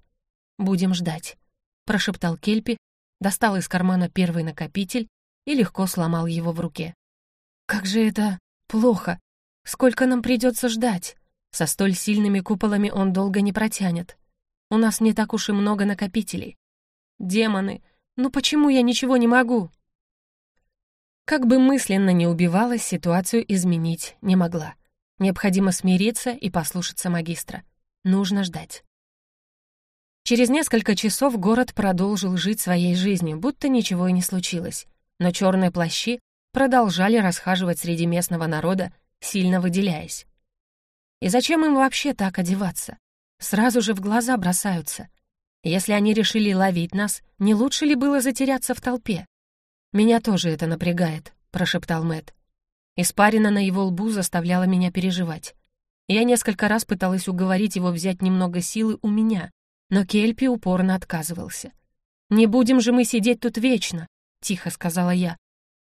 «Будем ждать», — прошептал Кельпи, достал из кармана первый накопитель и легко сломал его в руке. «Как же это плохо! Сколько нам придется ждать? Со столь сильными куполами он долго не протянет. У нас не так уж и много накопителей. Демоны, ну почему я ничего не могу?» Как бы мысленно не убивалась, ситуацию изменить не могла. Необходимо смириться и послушаться магистра. Нужно ждать. Через несколько часов город продолжил жить своей жизнью, будто ничего и не случилось. Но черные плащи продолжали расхаживать среди местного народа, сильно выделяясь. И зачем им вообще так одеваться? Сразу же в глаза бросаются. Если они решили ловить нас, не лучше ли было затеряться в толпе? «Меня тоже это напрягает», — прошептал Мэт. Испарина на его лбу заставляла меня переживать. Я несколько раз пыталась уговорить его взять немного силы у меня, но Кельпи упорно отказывался. «Не будем же мы сидеть тут вечно», — тихо сказала я.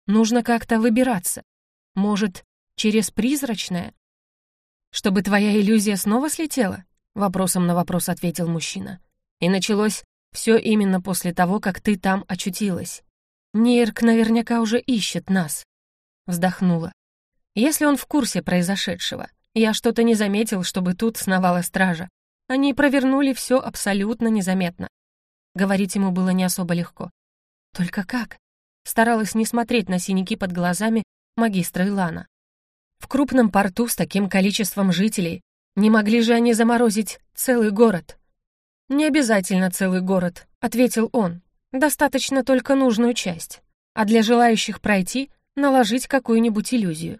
«Нужно как-то выбираться. Может, через призрачное?» «Чтобы твоя иллюзия снова слетела?» — вопросом на вопрос ответил мужчина. «И началось все именно после того, как ты там очутилась. Нейрк наверняка уже ищет нас. Вздохнула. Если он в курсе произошедшего, я что-то не заметил, чтобы тут сновала стража. Они провернули все абсолютно незаметно. Говорить ему было не особо легко. Только как? Старалась не смотреть на синяки под глазами магистра Илана. В крупном порту с таким количеством жителей не могли же они заморозить целый город? «Не обязательно целый город», — ответил он. Достаточно только нужную часть, а для желающих пройти наложить какую-нибудь иллюзию.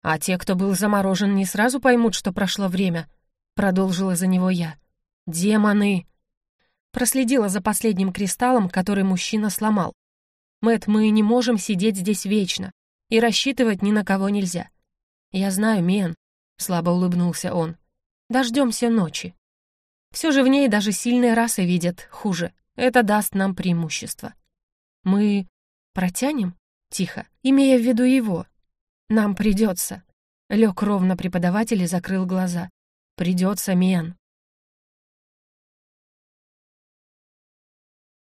А те, кто был заморожен, не сразу поймут, что прошло время, продолжила за него я. Демоны! Проследила за последним кристаллом, который мужчина сломал. Мэт, мы не можем сидеть здесь вечно, и рассчитывать ни на кого нельзя. Я знаю, Мен, слабо улыбнулся он. Дождемся ночи. Все же в ней даже сильные расы видят хуже. Это даст нам преимущество. Мы протянем? Тихо, имея в виду его. Нам придется. Лег ровно преподаватель и закрыл глаза. Придется, Мен.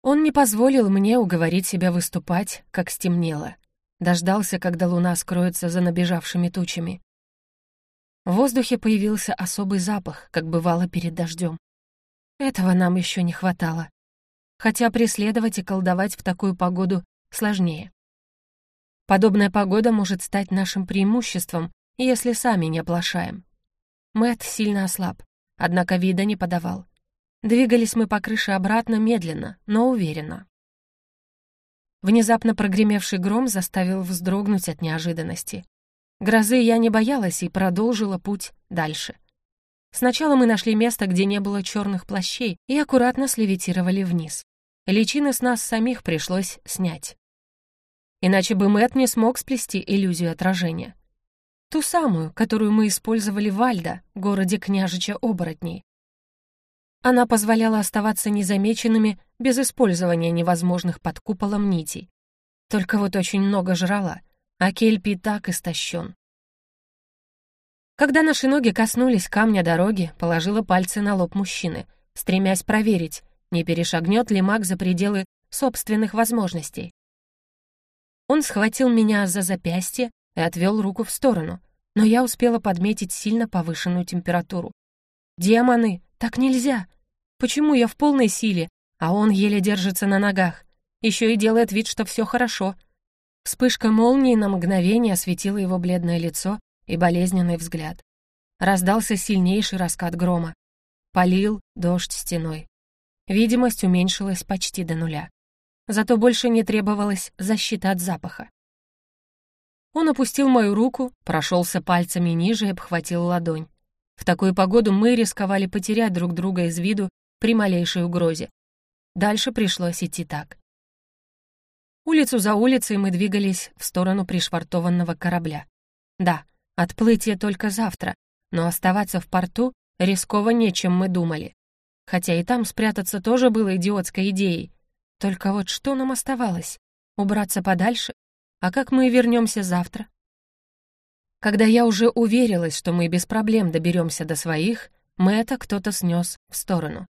Он не позволил мне уговорить себя выступать, как стемнело. Дождался, когда луна скроется за набежавшими тучами. В воздухе появился особый запах, как бывало перед дождем. Этого нам еще не хватало хотя преследовать и колдовать в такую погоду сложнее. Подобная погода может стать нашим преимуществом, если сами не оплошаем. Мэт сильно ослаб, однако вида не подавал. Двигались мы по крыше обратно медленно, но уверенно. Внезапно прогремевший гром заставил вздрогнуть от неожиданности. Грозы я не боялась и продолжила путь дальше. Сначала мы нашли место, где не было черных плащей, и аккуратно слевитировали вниз. Личины с нас самих пришлось снять. Иначе бы Мэт не смог сплести иллюзию отражения. Ту самую, которую мы использовали в Альдо, городе княжича оборотней. Она позволяла оставаться незамеченными без использования невозможных под куполом нитей. Только вот очень много жрала, а Кельпи так истощен. Когда наши ноги коснулись камня дороги, положила пальцы на лоб мужчины, стремясь проверить, не перешагнет ли маг за пределы собственных возможностей. Он схватил меня за запястье и отвел руку в сторону, но я успела подметить сильно повышенную температуру. «Демоны! Так нельзя! Почему я в полной силе, а он еле держится на ногах? Еще и делает вид, что все хорошо». Вспышка молнии на мгновение осветила его бледное лицо, и болезненный взгляд. Раздался сильнейший раскат грома. Полил дождь стеной. Видимость уменьшилась почти до нуля. Зато больше не требовалась защита от запаха. Он опустил мою руку, прошелся пальцами ниже и обхватил ладонь. В такую погоду мы рисковали потерять друг друга из виду при малейшей угрозе. Дальше пришлось идти так. Улицу за улицей мы двигались в сторону пришвартованного корабля. Да, Отплытие только завтра, но оставаться в порту рискованнее, чем мы думали. Хотя и там спрятаться тоже было идиотской идеей. Только вот что нам оставалось? Убраться подальше? А как мы вернемся завтра? Когда я уже уверилась, что мы без проблем доберемся до своих, Мэтта кто-то снес в сторону.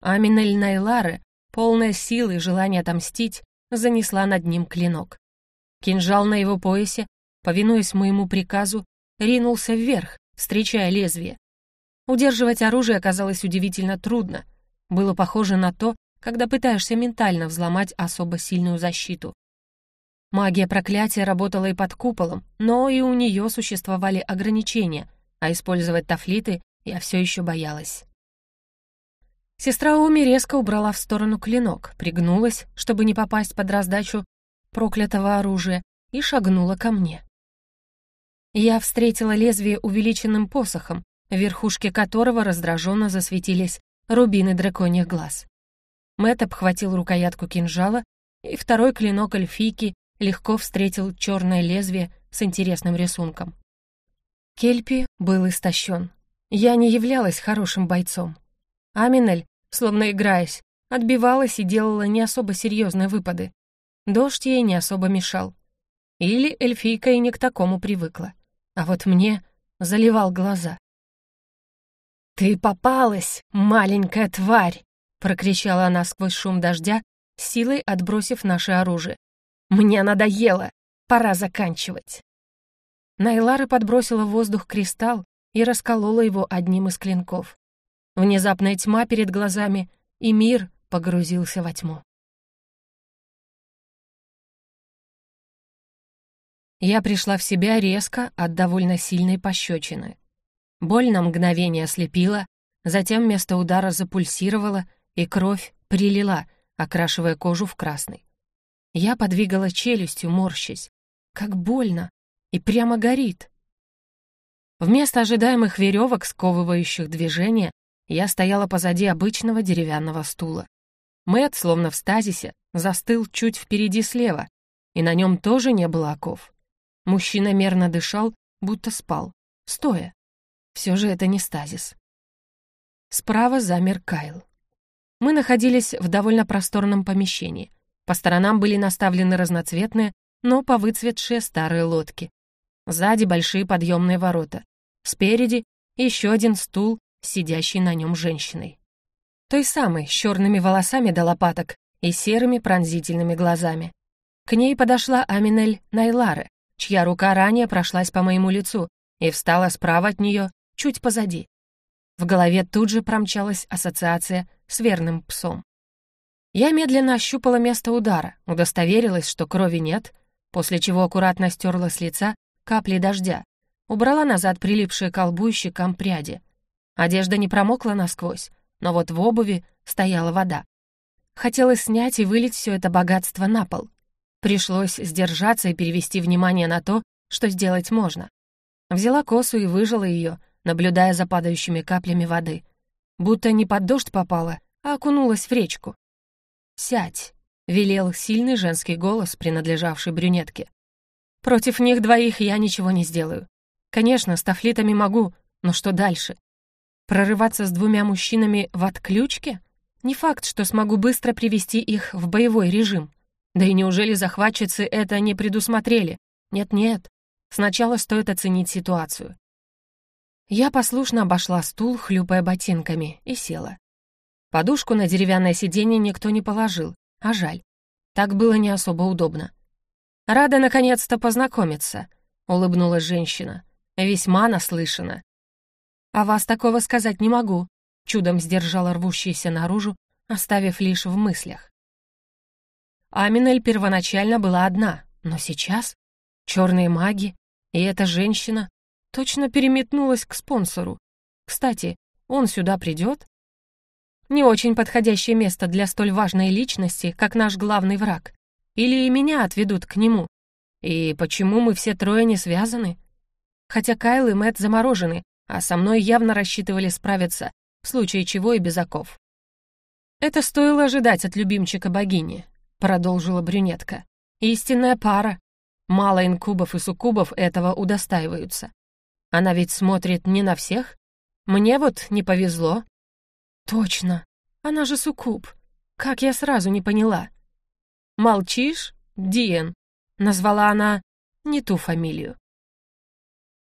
Аминель Найлары, полная силы и желания отомстить, занесла над ним клинок. Кинжал на его поясе, повинуясь моему приказу, ринулся вверх, встречая лезвие. Удерживать оружие оказалось удивительно трудно. Было похоже на то, когда пытаешься ментально взломать особо сильную защиту. Магия проклятия работала и под куполом, но и у нее существовали ограничения, а использовать тафлиты я все еще боялась. Сестра Оми резко убрала в сторону клинок, пригнулась, чтобы не попасть под раздачу проклятого оружия, и шагнула ко мне. Я встретила лезвие увеличенным посохом, верхушке которого раздраженно засветились рубины драконьих глаз. Мэтт обхватил рукоятку кинжала, и второй клинок эльфийки легко встретил черное лезвие с интересным рисунком. Кельпи был истощен. Я не являлась хорошим бойцом. Аминель, словно играясь, отбивалась и делала не особо серьезные выпады. Дождь ей не особо мешал. Или эльфийка и не к такому привыкла а вот мне заливал глаза. «Ты попалась, маленькая тварь!» — прокричала она сквозь шум дождя, силой отбросив наше оружие. «Мне надоело! Пора заканчивать!» Найлара подбросила в воздух кристалл и расколола его одним из клинков. Внезапная тьма перед глазами, и мир погрузился во тьму. Я пришла в себя резко от довольно сильной пощечины. Боль на мгновение ослепила, затем место удара запульсировало, и кровь прилила, окрашивая кожу в красный. Я подвигала челюстью, морщась. Как больно! И прямо горит. Вместо ожидаемых веревок, сковывающих движение, я стояла позади обычного деревянного стула. Мэт, словно в стазисе, застыл чуть впереди слева, и на нем тоже не было оков. Мужчина мерно дышал, будто спал, стоя. Все же это не стазис. Справа замер Кайл. Мы находились в довольно просторном помещении. По сторонам были наставлены разноцветные, но повыцветшие старые лодки. Сзади большие подъемные ворота. Спереди еще один стул, сидящий на нем женщиной. Той самой, с черными волосами до лопаток и серыми пронзительными глазами. К ней подошла Аминель Найларе, чья рука ранее прошлась по моему лицу и встала справа от нее, чуть позади. В голове тут же промчалась ассоциация с верным псом. Я медленно ощупала место удара, удостоверилась, что крови нет, после чего аккуратно стерла с лица капли дождя, убрала назад прилипшие к колбу и щекам пряди. Одежда не промокла насквозь, но вот в обуви стояла вода. Хотелось снять и вылить все это богатство на пол. Пришлось сдержаться и перевести внимание на то, что сделать можно. Взяла косу и выжила ее, наблюдая за падающими каплями воды. Будто не под дождь попала, а окунулась в речку. «Сядь», — велел сильный женский голос, принадлежавший брюнетке. «Против них двоих я ничего не сделаю». Конечно, с тафлитами могу, но что дальше? Прорываться с двумя мужчинами в отключке? Не факт, что смогу быстро привести их в боевой режим. Да и неужели захватчицы это не предусмотрели? Нет-нет, сначала стоит оценить ситуацию. Я послушно обошла стул, хлюпая ботинками, и села. Подушку на деревянное сиденье никто не положил, а жаль. Так было не особо удобно. «Рада наконец-то познакомиться», — улыбнулась женщина. «Весьма наслышана». «А вас такого сказать не могу», — чудом сдержала рвущийся наружу, оставив лишь в мыслях. Аминель первоначально была одна, но сейчас черные маги и эта женщина точно переметнулась к спонсору. Кстати, он сюда придет? Не очень подходящее место для столь важной личности, как наш главный враг. Или и меня отведут к нему. И почему мы все трое не связаны? Хотя Кайл и Мэтт заморожены, а со мной явно рассчитывали справиться, в случае чего и без оков. Это стоило ожидать от любимчика богини, продолжила брюнетка. Истинная пара. Мало инкубов и суккубов этого удостаиваются. Она ведь смотрит не на всех. Мне вот не повезло. Точно, она же суккуб. Как я сразу не поняла. Молчишь, Диен? Назвала она не ту фамилию.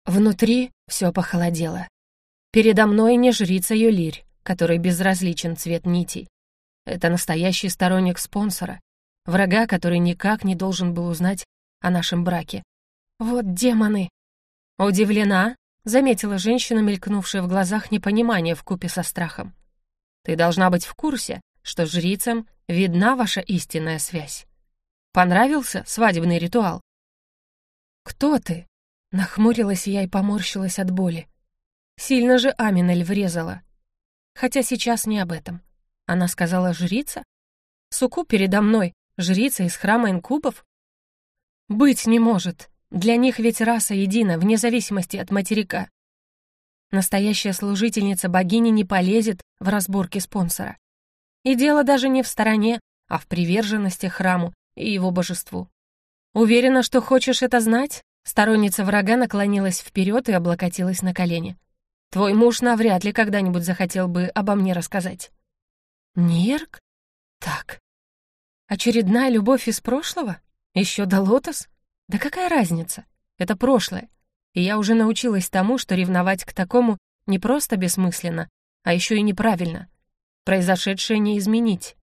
Внутри все похолодело. Передо мной не жрица Юлирь, которой безразличен цвет нитей. Это настоящий сторонник спонсора, врага, который никак не должен был узнать о нашем браке. Вот демоны! «Удивлена?» — заметила женщина, мелькнувшая в глазах непонимание вкупе со страхом. «Ты должна быть в курсе, что жрицам видна ваша истинная связь. Понравился свадебный ритуал?» «Кто ты?» — нахмурилась я и поморщилась от боли. Сильно же Аминель врезала. Хотя сейчас не об этом. Она сказала «жрица»? Суку передо мной, жрица из храма инкубов? Быть не может. Для них ведь раса едина, вне зависимости от материка. Настоящая служительница богини не полезет в разборки спонсора. И дело даже не в стороне, а в приверженности храму и его божеству. Уверена, что хочешь это знать? Сторонница врага наклонилась вперед и облокотилась на колени. Твой муж навряд ли когда-нибудь захотел бы обо мне рассказать. Нерк? Так. Очередная любовь из прошлого? Еще до лотос? Да какая разница? Это прошлое. И я уже научилась тому, что ревновать к такому не просто бессмысленно, а еще и неправильно. Произошедшее не изменить.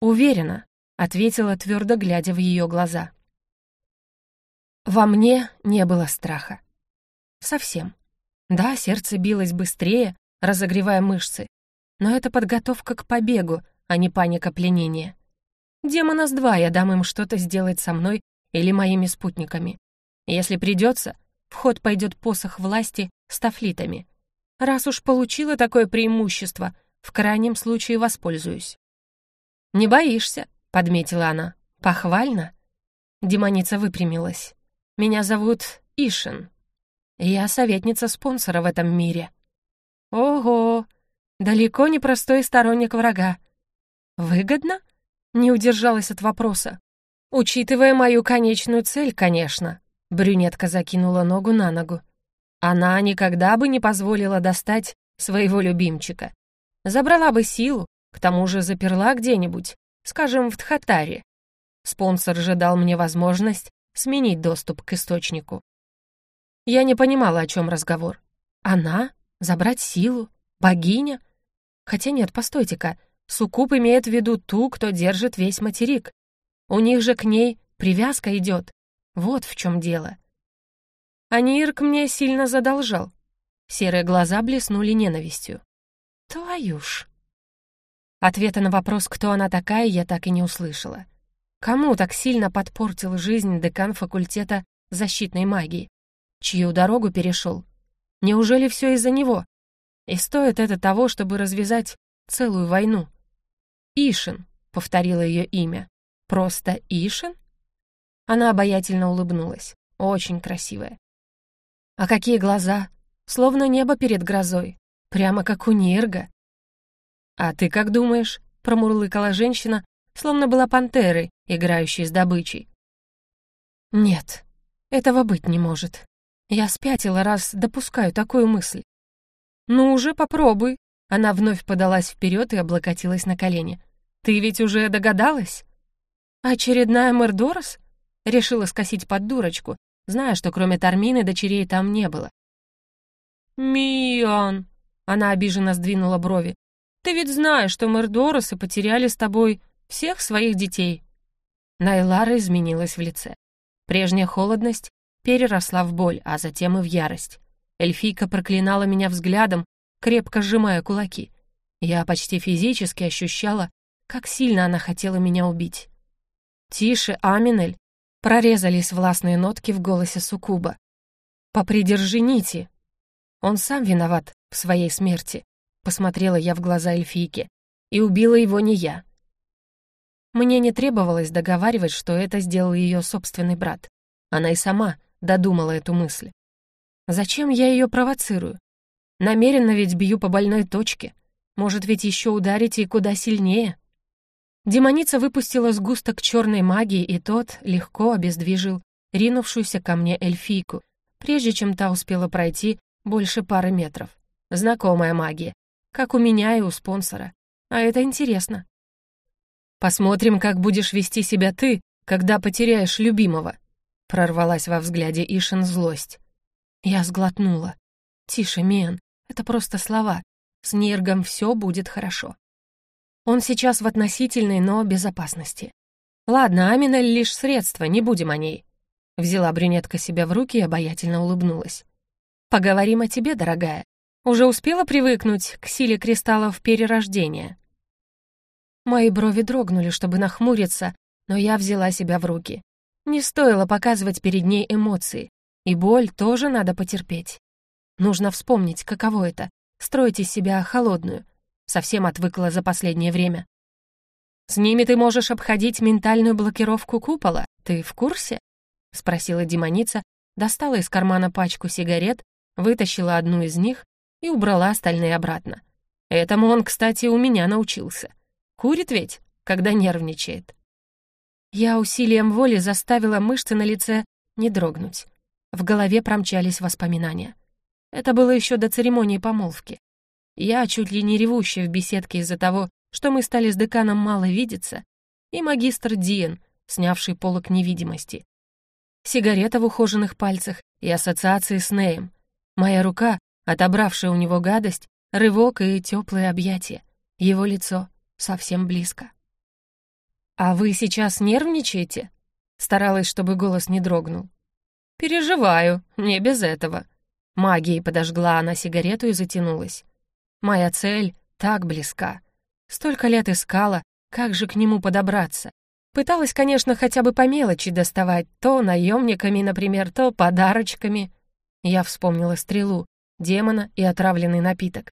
Уверена, ответила твердо, глядя в ее глаза. Во мне не было страха. Совсем. Да, сердце билось быстрее, разогревая мышцы, но это подготовка к побегу, а не паника пленения. Демона с два, я дам им что-то сделать со мной или моими спутниками. Если придется, в ход пойдет посох власти с тафлитами. Раз уж получила такое преимущество, в крайнем случае воспользуюсь. «Не боишься», — подметила она. «Похвально?» Демоница выпрямилась. «Меня зовут Ишин. Я советница спонсора в этом мире». «Ого! Далеко не простой сторонник врага. Выгодно?» Не удержалась от вопроса. «Учитывая мою конечную цель, конечно», — брюнетка закинула ногу на ногу. «Она никогда бы не позволила достать своего любимчика. Забрала бы силу, к тому же заперла где-нибудь, скажем, в Тхатаре. Спонсор же дал мне возможность сменить доступ к источнику. Я не понимала, о чем разговор. Она? Забрать силу? Богиня? Хотя нет, постойте-ка, Суккуб имеет в виду ту, кто держит весь материк, у них же к ней привязка идет. Вот в чем дело. А Нирк мне сильно задолжал. Серые глаза блеснули ненавистью. Твою ж. Ответа на вопрос, кто она такая, я так и не услышала. Кому так сильно подпортил жизнь декан факультета защитной магии? Чью дорогу перешел? Неужели все из-за него? И стоит это того, чтобы развязать целую войну? Ишин, повторила ее имя. Просто Ишин? Она обаятельно улыбнулась. Очень красивая. А какие глаза! Словно небо перед грозой. Прямо как у Нирга. «А ты как думаешь?» — промурлыкала женщина, словно была пантерой, играющей с добычей. «Нет, этого быть не может. Я спятила, раз допускаю такую мысль. «Ну уже попробуй». Она вновь подалась вперед и облокотилась на колени. «Ты ведь уже догадалась?» «Очередная Мэрдорос?» Решила скосить под дурочку, зная, что кроме Тармины дочерей там не было. «Миан!» — она обиженно сдвинула брови. «Ты ведь знаешь, что Мэрдоросы потеряли с тобой всех своих детей». Найлара изменилась в лице. Прежняя холодность переросла в боль, а затем и в ярость. Эльфийка проклинала меня взглядом, крепко сжимая кулаки. Я почти физически ощущала, как сильно она хотела меня убить. «Тише, Аминель!» Прорезались властные нотки в голосе Сукуба. «Попридержи нити!» Он сам виноват в своей смерти, посмотрела я в глаза эльфийки. И убила его не я. Мне не требовалось договаривать, что это сделал ее собственный брат. Она и сама додумала эту мысль. Зачем я ее провоцирую? Намеренно ведь бью по больной точке. Может ведь еще ударить и куда сильнее. Демоница выпустила сгусток черной магии, и тот легко обездвижил ринувшуюся ко мне эльфийку, прежде чем та успела пройти больше пары метров. Знакомая магия, как у меня и у спонсора. А это интересно. «Посмотрим, как будешь вести себя ты, когда потеряешь любимого», прорвалась во взгляде Ишин злость. Я сглотнула. «Тише, Мен, это просто слова. С Нергом все будет хорошо». Он сейчас в относительной, но безопасности. Ладно, Амина лишь средство, не будем о ней. Взяла брюнетка себя в руки и обаятельно улыбнулась. Поговорим о тебе, дорогая. Уже успела привыкнуть к силе кристаллов перерождения? Мои брови дрогнули, чтобы нахмуриться, но я взяла себя в руки. Не стоило показывать перед ней эмоции, и боль тоже надо потерпеть. Нужно вспомнить, каково это — строить из себя холодную, Совсем отвыкла за последнее время. «С ними ты можешь обходить ментальную блокировку купола, ты в курсе?» — спросила демоница, достала из кармана пачку сигарет, вытащила одну из них и убрала остальные обратно. Этому он, кстати, у меня научился. Курит ведь, когда нервничает. Я усилием воли заставила мышцы на лице не дрогнуть. В голове промчались воспоминания. Это было еще до церемонии помолвки. Я чуть ли не ревущая в беседке из-за того, что мы стали с деканом мало видеться, и магистр Диен, снявший полок невидимости. Сигарета в ухоженных пальцах и ассоциации с Неем. Моя рука, отобравшая у него гадость, рывок и теплые объятия. Его лицо совсем близко. «А вы сейчас нервничаете?» Старалась, чтобы голос не дрогнул. «Переживаю, не без этого». Магией подожгла она сигарету и затянулась. Моя цель так близка. Столько лет искала, как же к нему подобраться. Пыталась, конечно, хотя бы по мелочи доставать, то наемниками, например, то подарочками. Я вспомнила стрелу, демона и отравленный напиток.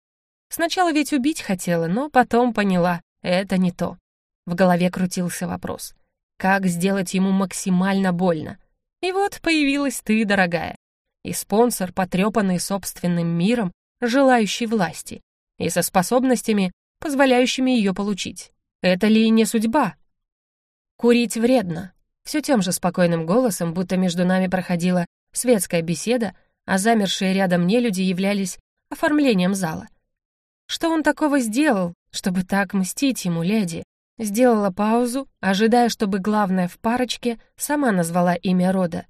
Сначала ведь убить хотела, но потом поняла, это не то. В голове крутился вопрос. Как сделать ему максимально больно? И вот появилась ты, дорогая. И спонсор, потрепанный собственным миром, желающий власти и со способностями, позволяющими ее получить. Это ли не судьба? Курить вредно. Все тем же спокойным голосом, будто между нами проходила светская беседа, а замершие рядом нелюди являлись оформлением зала. Что он такого сделал, чтобы так мстить ему, леди? Сделала паузу, ожидая, чтобы главная в парочке сама назвала имя рода.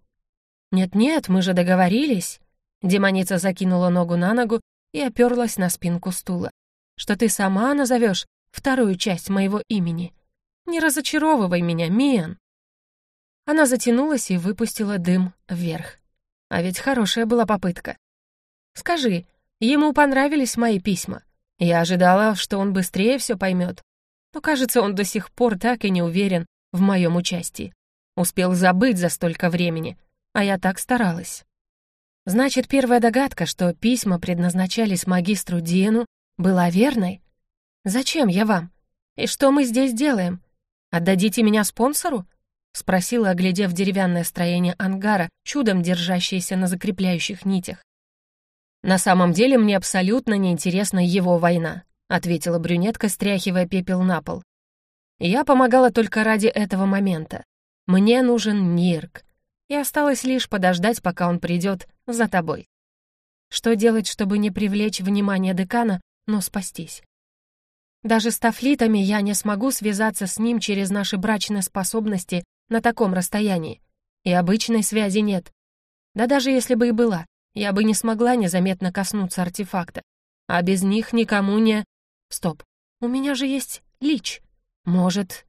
«Нет-нет, мы же договорились». Демоница закинула ногу на ногу и оперлась на спинку стула. «Что ты сама назовешь вторую часть моего имени? Не разочаровывай меня, Миан!» Она затянулась и выпустила дым вверх. А ведь хорошая была попытка. «Скажи, ему понравились мои письма? Я ожидала, что он быстрее все поймет. Но, кажется, он до сих пор так и не уверен в моем участии. Успел забыть за столько времени, а я так старалась». Значит, первая догадка, что письма предназначались магистру Диену, была верной? Зачем я вам? И что мы здесь делаем? Отдадите меня спонсору? Спросила, оглядев деревянное строение ангара, чудом держащееся на закрепляющих нитях. «На самом деле мне абсолютно неинтересна его война», ответила брюнетка, стряхивая пепел на пол. «Я помогала только ради этого момента. Мне нужен Нирк, и осталось лишь подождать, пока он придет за тобой. Что делать, чтобы не привлечь внимание декана, но спастись? Даже с тафлитами я не смогу связаться с ним через наши брачные способности на таком расстоянии. И обычной связи нет. Да даже если бы и была, я бы не смогла незаметно коснуться артефакта. А без них никому не... Стоп, у меня же есть лич. Может...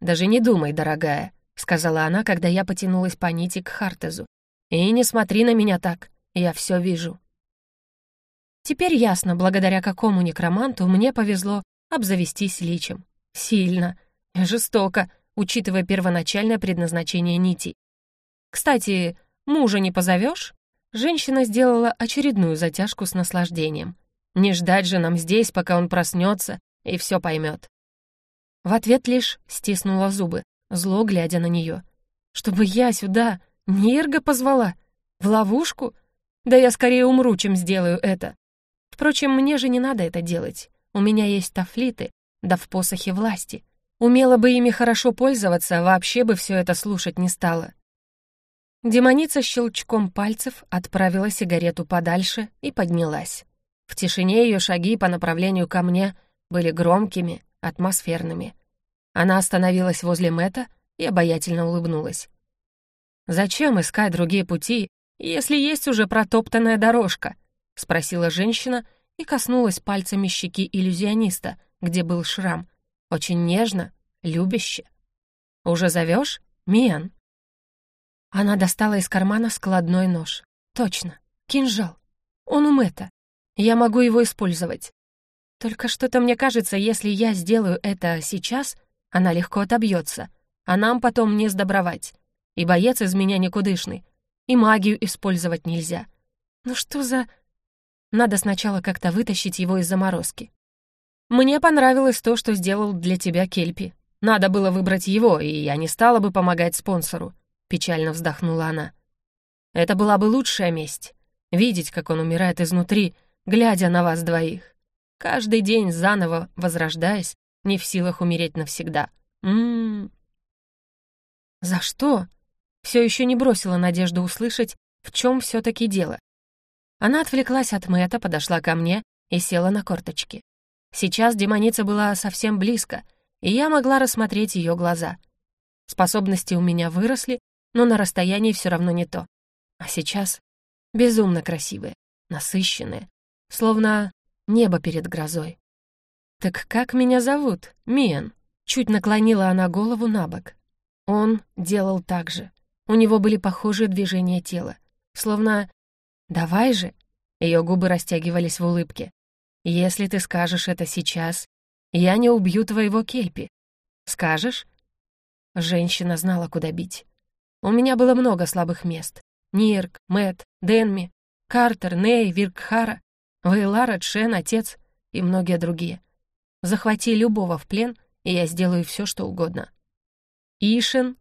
Даже не думай, дорогая, сказала она, когда я потянулась по нити к Хартезу. И не смотри на меня так, я все вижу. Теперь ясно, благодаря какому некроманту мне повезло обзавестись личем. Сильно, жестоко, учитывая первоначальное предназначение нитей. Кстати, мужа не позовешь? Женщина сделала очередную затяжку с наслаждением. Не ждать же нам здесь, пока он проснется и все поймет. В ответ лишь стиснула зубы, зло глядя на нее. Чтобы я сюда Нирга позвала? В ловушку? Да я скорее умру, чем сделаю это. Впрочем, мне же не надо это делать. У меня есть тафлиты, да в посохе власти. Умела бы ими хорошо пользоваться, вообще бы все это слушать не стала. Демоница щелчком пальцев отправила сигарету подальше и поднялась. В тишине ее шаги по направлению ко мне были громкими, атмосферными. Она остановилась возле Мэта и обаятельно улыбнулась. «Зачем искать другие пути, если есть уже протоптанная дорожка?» — спросила женщина и коснулась пальцами щеки иллюзиониста, где был шрам. Очень нежно, любяще. «Уже зовешь, Миан?» Она достала из кармана складной нож. Точно, кинжал. Он у Мэтта. Я могу его использовать. Только что-то мне кажется, если я сделаю это сейчас, она легко отобьется, а нам потом не сдобровать. И боец из меня никудышный, и магию использовать нельзя. Ну что за... Надо сначала как-то вытащить его из заморозки. Мне понравилось то, что сделал для тебя Кельпи. Надо было выбрать его, и я не стала бы помогать спонсору. — печально вздохнула она. «Это была бы лучшая месть. Видеть, как он умирает изнутри, глядя на вас двоих. Каждый день заново возрождаясь, не в силах умереть навсегда. Ммм...» «За что?» Все еще не бросила надежду услышать, в чем все-таки дело. Она отвлеклась от Мэтта, подошла ко мне и села на корточки. Сейчас демоница была совсем близко, и я могла рассмотреть ее глаза. Способности у меня выросли, но на расстоянии все равно не то. А сейчас безумно красивые, насыщенные, словно небо перед грозой. «Так как меня зовут, Миен?» Чуть наклонила она голову на бок. Он делал так же. У него были похожие движения тела. Словно «давай же!» Ее губы растягивались в улыбке. «Если ты скажешь это сейчас, я не убью твоего Кельпи. Скажешь?» Женщина знала, куда бить. У меня было много слабых мест. Нирк, Мэт, Денми, Картер, Ней, Виркхара, Вейлара, Чен, Отец и многие другие. Захвати любого в плен, и я сделаю все, что угодно. Ишин,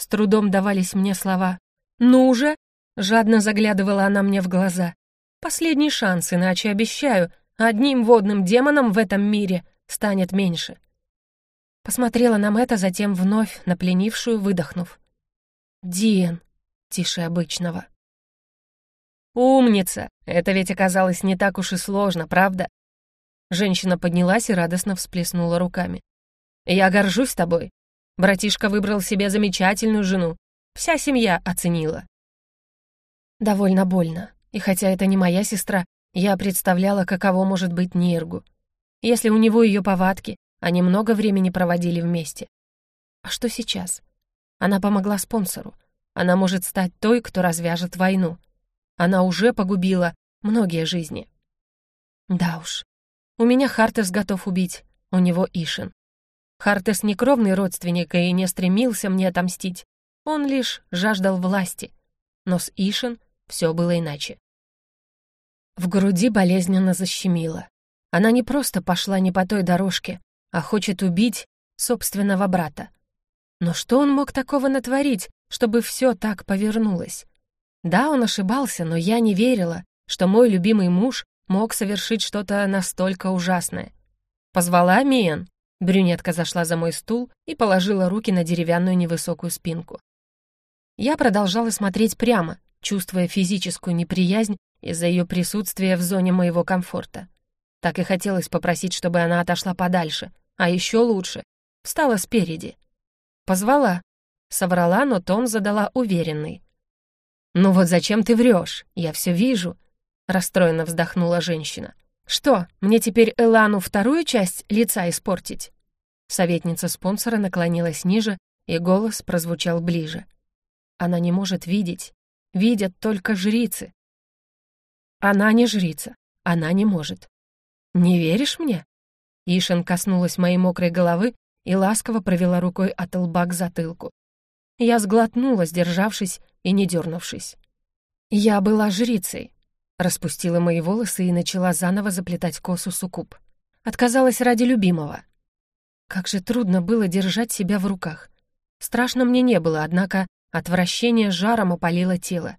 с трудом давались мне слова. «Ну же!» — жадно заглядывала она мне в глаза. «Последний шанс, иначе обещаю, одним водным демоном в этом мире станет меньше». Посмотрела на Мэтта, затем вновь на пленившую, выдохнув. «Диэн», тише обычного. «Умница! Это ведь оказалось не так уж и сложно, правда?» Женщина поднялась и радостно всплеснула руками. «Я горжусь тобой. Братишка выбрал себе замечательную жену. Вся семья оценила». Довольно больно. И хотя это не моя сестра, я представляла, каково может быть Ниргу. Если у него ее повадки, они много времени проводили вместе. А что сейчас? Она помогла спонсору. Она может стать той, кто развяжет войну. Она уже погубила многие жизни. Да уж. У меня Хартес готов убить, у него Ишин. Хартес не кровный родственник и не стремился мне отомстить. Он лишь жаждал власти. Но с Ишин все было иначе. В груди болезненно защемило. Она не просто пошла не по той дорожке, а хочет убить собственного брата. Но что он мог такого натворить, чтобы все так повернулось? Да, он ошибался, но я не верила, что мой любимый муж мог совершить что-то настолько ужасное. Позвала Миен. Брюнетка зашла за мой стул и положила руки на деревянную невысокую спинку. Я продолжала смотреть прямо, чувствуя физическую неприязнь из-за ее присутствия в зоне моего комфорта. Так и хотелось попросить, чтобы она отошла подальше, а еще лучше — встала спереди. Позвала. Соврала, но тон задала уверенный. «Ну вот зачем ты врешь? Я все вижу», — расстроенно вздохнула женщина. «Что, мне теперь Элану вторую часть лица испортить?» Советница спонсора наклонилась ниже, и голос прозвучал ближе. Она не может видеть. Видят только жрицы. Она не жрица. Она не может. «Не веришь мне?» Ишин коснулась моей мокрой головы и ласково провела рукой от лба к затылку. Я сглотнула, сдержавшись и не дернувшись. «Я была жрицей», распустила мои волосы и начала заново заплетать косу суккуб. Отказалась ради любимого. Как же трудно было держать себя в руках. Страшно мне не было, однако отвращение жаром опалило тело.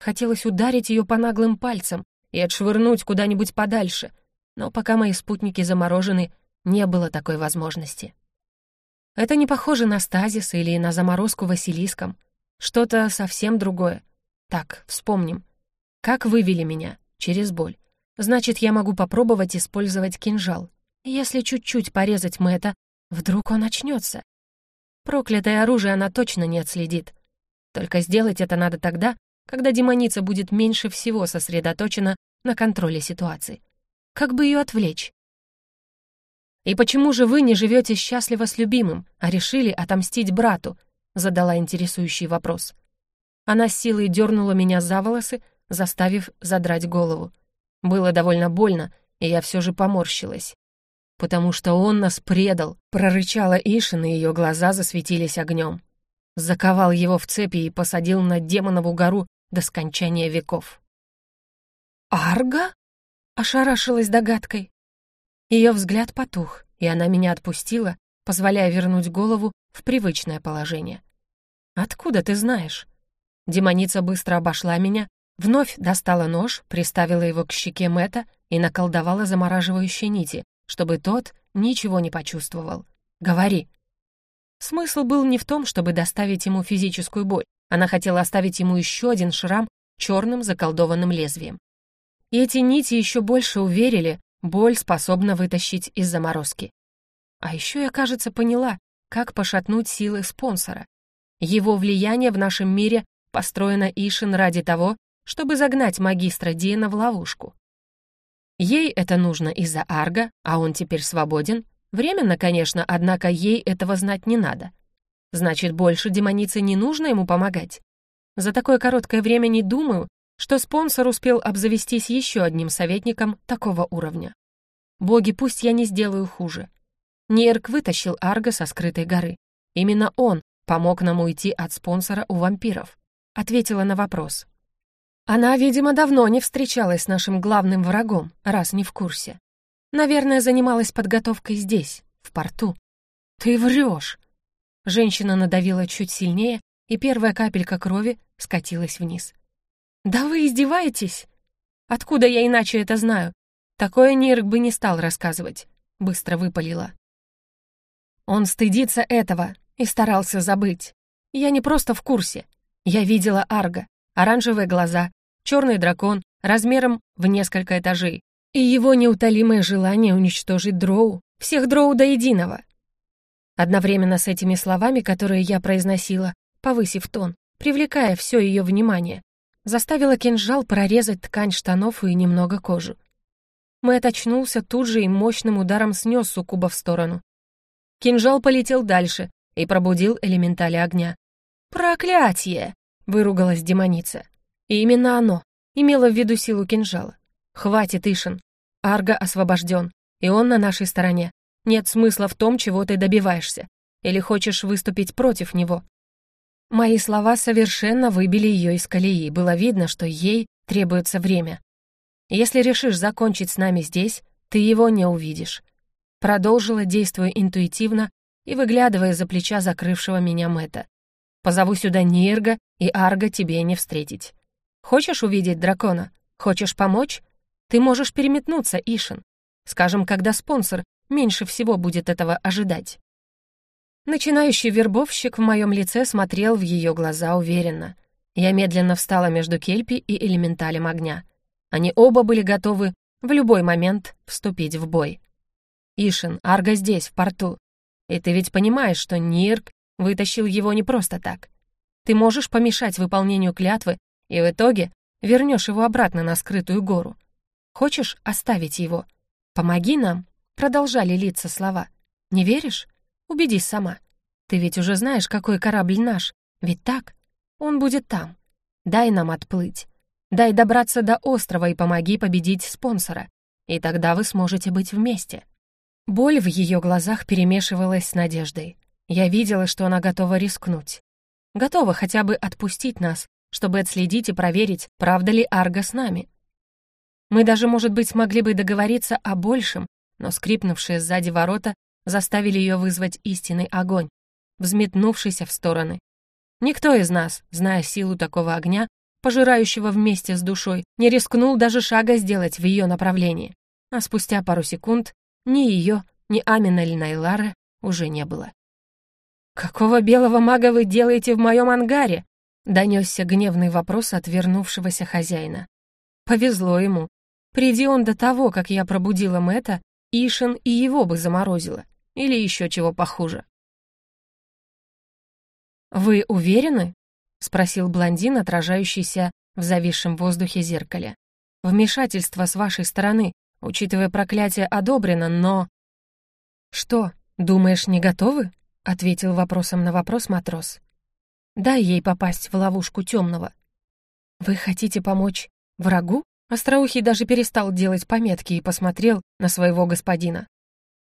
Хотелось ударить ее по наглым пальцам и отшвырнуть куда-нибудь подальше — но пока мои спутники заморожены, не было такой возможности. Это не похоже на стазис или на заморозку Василиском. Что-то совсем другое. Так, вспомним. Как вывели меня? Через боль. Значит, я могу попробовать использовать кинжал. Если чуть-чуть порезать Мэтта, вдруг он очнется. Проклятое оружие она точно не отследит. Только сделать это надо тогда, когда демоница будет меньше всего сосредоточена на контроле ситуации. Как бы ее отвлечь? «И почему же вы не живете счастливо с любимым, а решили отомстить брату?» задала интересующий вопрос. Она с силой дернула меня за волосы, заставив задрать голову. Было довольно больно, и я все же поморщилась. «Потому что он нас предал», — прорычала Ишин, и ее глаза засветились огнем. Заковал его в цепи и посадил на демонову гору до скончания веков. «Арга?» ошарашилась догадкой. Ее взгляд потух, и она меня отпустила, позволяя вернуть голову в привычное положение. «Откуда ты знаешь?» Демоница быстро обошла меня, вновь достала нож, приставила его к щеке Мэтта и наколдовала замораживающие нити, чтобы тот ничего не почувствовал. «Говори». Смысл был не в том, чтобы доставить ему физическую боль. Она хотела оставить ему еще один шрам черным заколдованным лезвием. И эти нити еще больше уверили, боль способна вытащить из заморозки. А еще я, кажется, поняла, как пошатнуть силы спонсора. Его влияние в нашем мире построено Ишин ради того, чтобы загнать магистра Диена в ловушку. Ей это нужно из-за Арга, а он теперь свободен. Временно, конечно, однако ей этого знать не надо. Значит, больше демонице не нужно ему помогать. За такое короткое время не думаю, что спонсор успел обзавестись еще одним советником такого уровня. Боги, пусть я не сделаю хуже. Нейрк вытащил Арга со скрытой горы. Именно он помог нам уйти от спонсора у вампиров. Ответила на вопрос. Она, видимо, давно не встречалась с нашим главным врагом, раз не в курсе. Наверное, занималась подготовкой здесь, в порту. Ты врешь. Женщина надавила чуть сильнее, и первая капелька крови скатилась вниз. «Да вы издеваетесь? Откуда я иначе это знаю? Такое Нирк бы не стал рассказывать», — быстро выпалила. Он стыдится этого и старался забыть. Я не просто в курсе. Я видела Арга, оранжевые глаза, черный дракон размером в несколько этажей и его неутолимое желание уничтожить дроу, всех дроу до единого. Одновременно с этими словами, которые я произносила, повысив тон, привлекая все ее внимание, заставила кинжал прорезать ткань штанов и немного кожу. Мэтт очнулся тут же и мощным ударом снес суккуба в сторону. Кинжал полетел дальше и пробудил элементали огня. «Проклятие!» — выругалась демоница. И именно оно имело в виду силу кинжала. «Хватит, Ишин. Арга освобожден, и он на нашей стороне. Нет смысла в том, чего ты добиваешься. Или хочешь выступить против него?» Мои слова совершенно выбили ее из колеи, было видно, что ей требуется время. «Если решишь закончить с нами здесь, ты его не увидишь». Продолжила, действуя интуитивно и выглядывая за плеча закрывшего меня Мэтта. «Позову сюда Нирга, и Арга тебе не встретить. Хочешь увидеть дракона? Хочешь помочь? Ты можешь переметнуться, Ишин. Скажем, когда спонсор меньше всего будет этого ожидать». Начинающий вербовщик в моем лице смотрел в ее глаза уверенно. Я медленно встала между Кельпи и элементалем огня. Они оба были готовы в любой момент вступить в бой. Ишин, Арга здесь, в порту. И ты ведь понимаешь, что Нирк вытащил его не просто так. Ты можешь помешать выполнению клятвы, и в итоге вернешь его обратно на скрытую гору. Хочешь оставить его? Помоги нам, продолжали литься слова. Не веришь? Убедись сама. Ты ведь уже знаешь, какой корабль наш, ведь так? Он будет там. Дай нам отплыть. Дай добраться до острова и помоги победить спонсора. И тогда вы сможете быть вместе. Боль в ее глазах перемешивалась с надеждой. Я видела, что она готова рискнуть. Готова хотя бы отпустить нас, чтобы отследить и проверить, правда ли Арго с нами. Мы даже, может быть, могли бы договориться о большем, но скрипнувшие сзади ворота заставили ее вызвать истинный огонь, взметнувшийся в стороны. Никто из нас, зная силу такого огня, пожирающего вместе с душой, не рискнул даже шага сделать в ее направлении. А спустя пару секунд ни ее, ни Амина или Найлары уже не было. «Какого белого мага вы делаете в моем ангаре?» — донесся гневный вопрос от вернувшегося хозяина. Повезло ему. Приди он до того, как я пробудила Мэтта, Ишин и его бы заморозило. Или еще чего похуже. «Вы уверены?» — спросил блондин, отражающийся в зависшем воздухе зеркале. «Вмешательство с вашей стороны, учитывая проклятие, одобрено, но...» «Что, думаешь, не готовы?» — ответил вопросом на вопрос матрос. «Дай ей попасть в ловушку темного». «Вы хотите помочь врагу?» Остроухий даже перестал делать пометки и посмотрел на своего господина.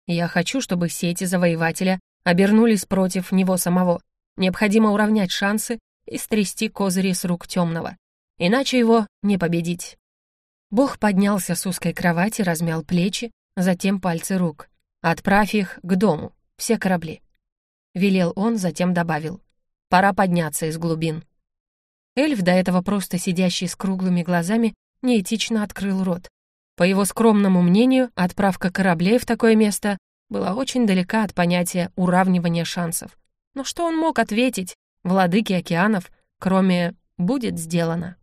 «Я хочу, чтобы сети завоевателя обернулись против него самого. Необходимо уравнять шансы и стрясти козыри с рук темного. Иначе его не победить. Бог поднялся с узкой кровати, размял плечи, затем пальцы рук. «Отправь их к дому, все корабли». Велел он, затем добавил. «Пора подняться из глубин». Эльф, до этого просто сидящий с круглыми глазами, неэтично открыл рот. По его скромному мнению, отправка кораблей в такое место была очень далека от понятия уравнивания шансов. Но что он мог ответить, владыке океанов, кроме «будет сделано»?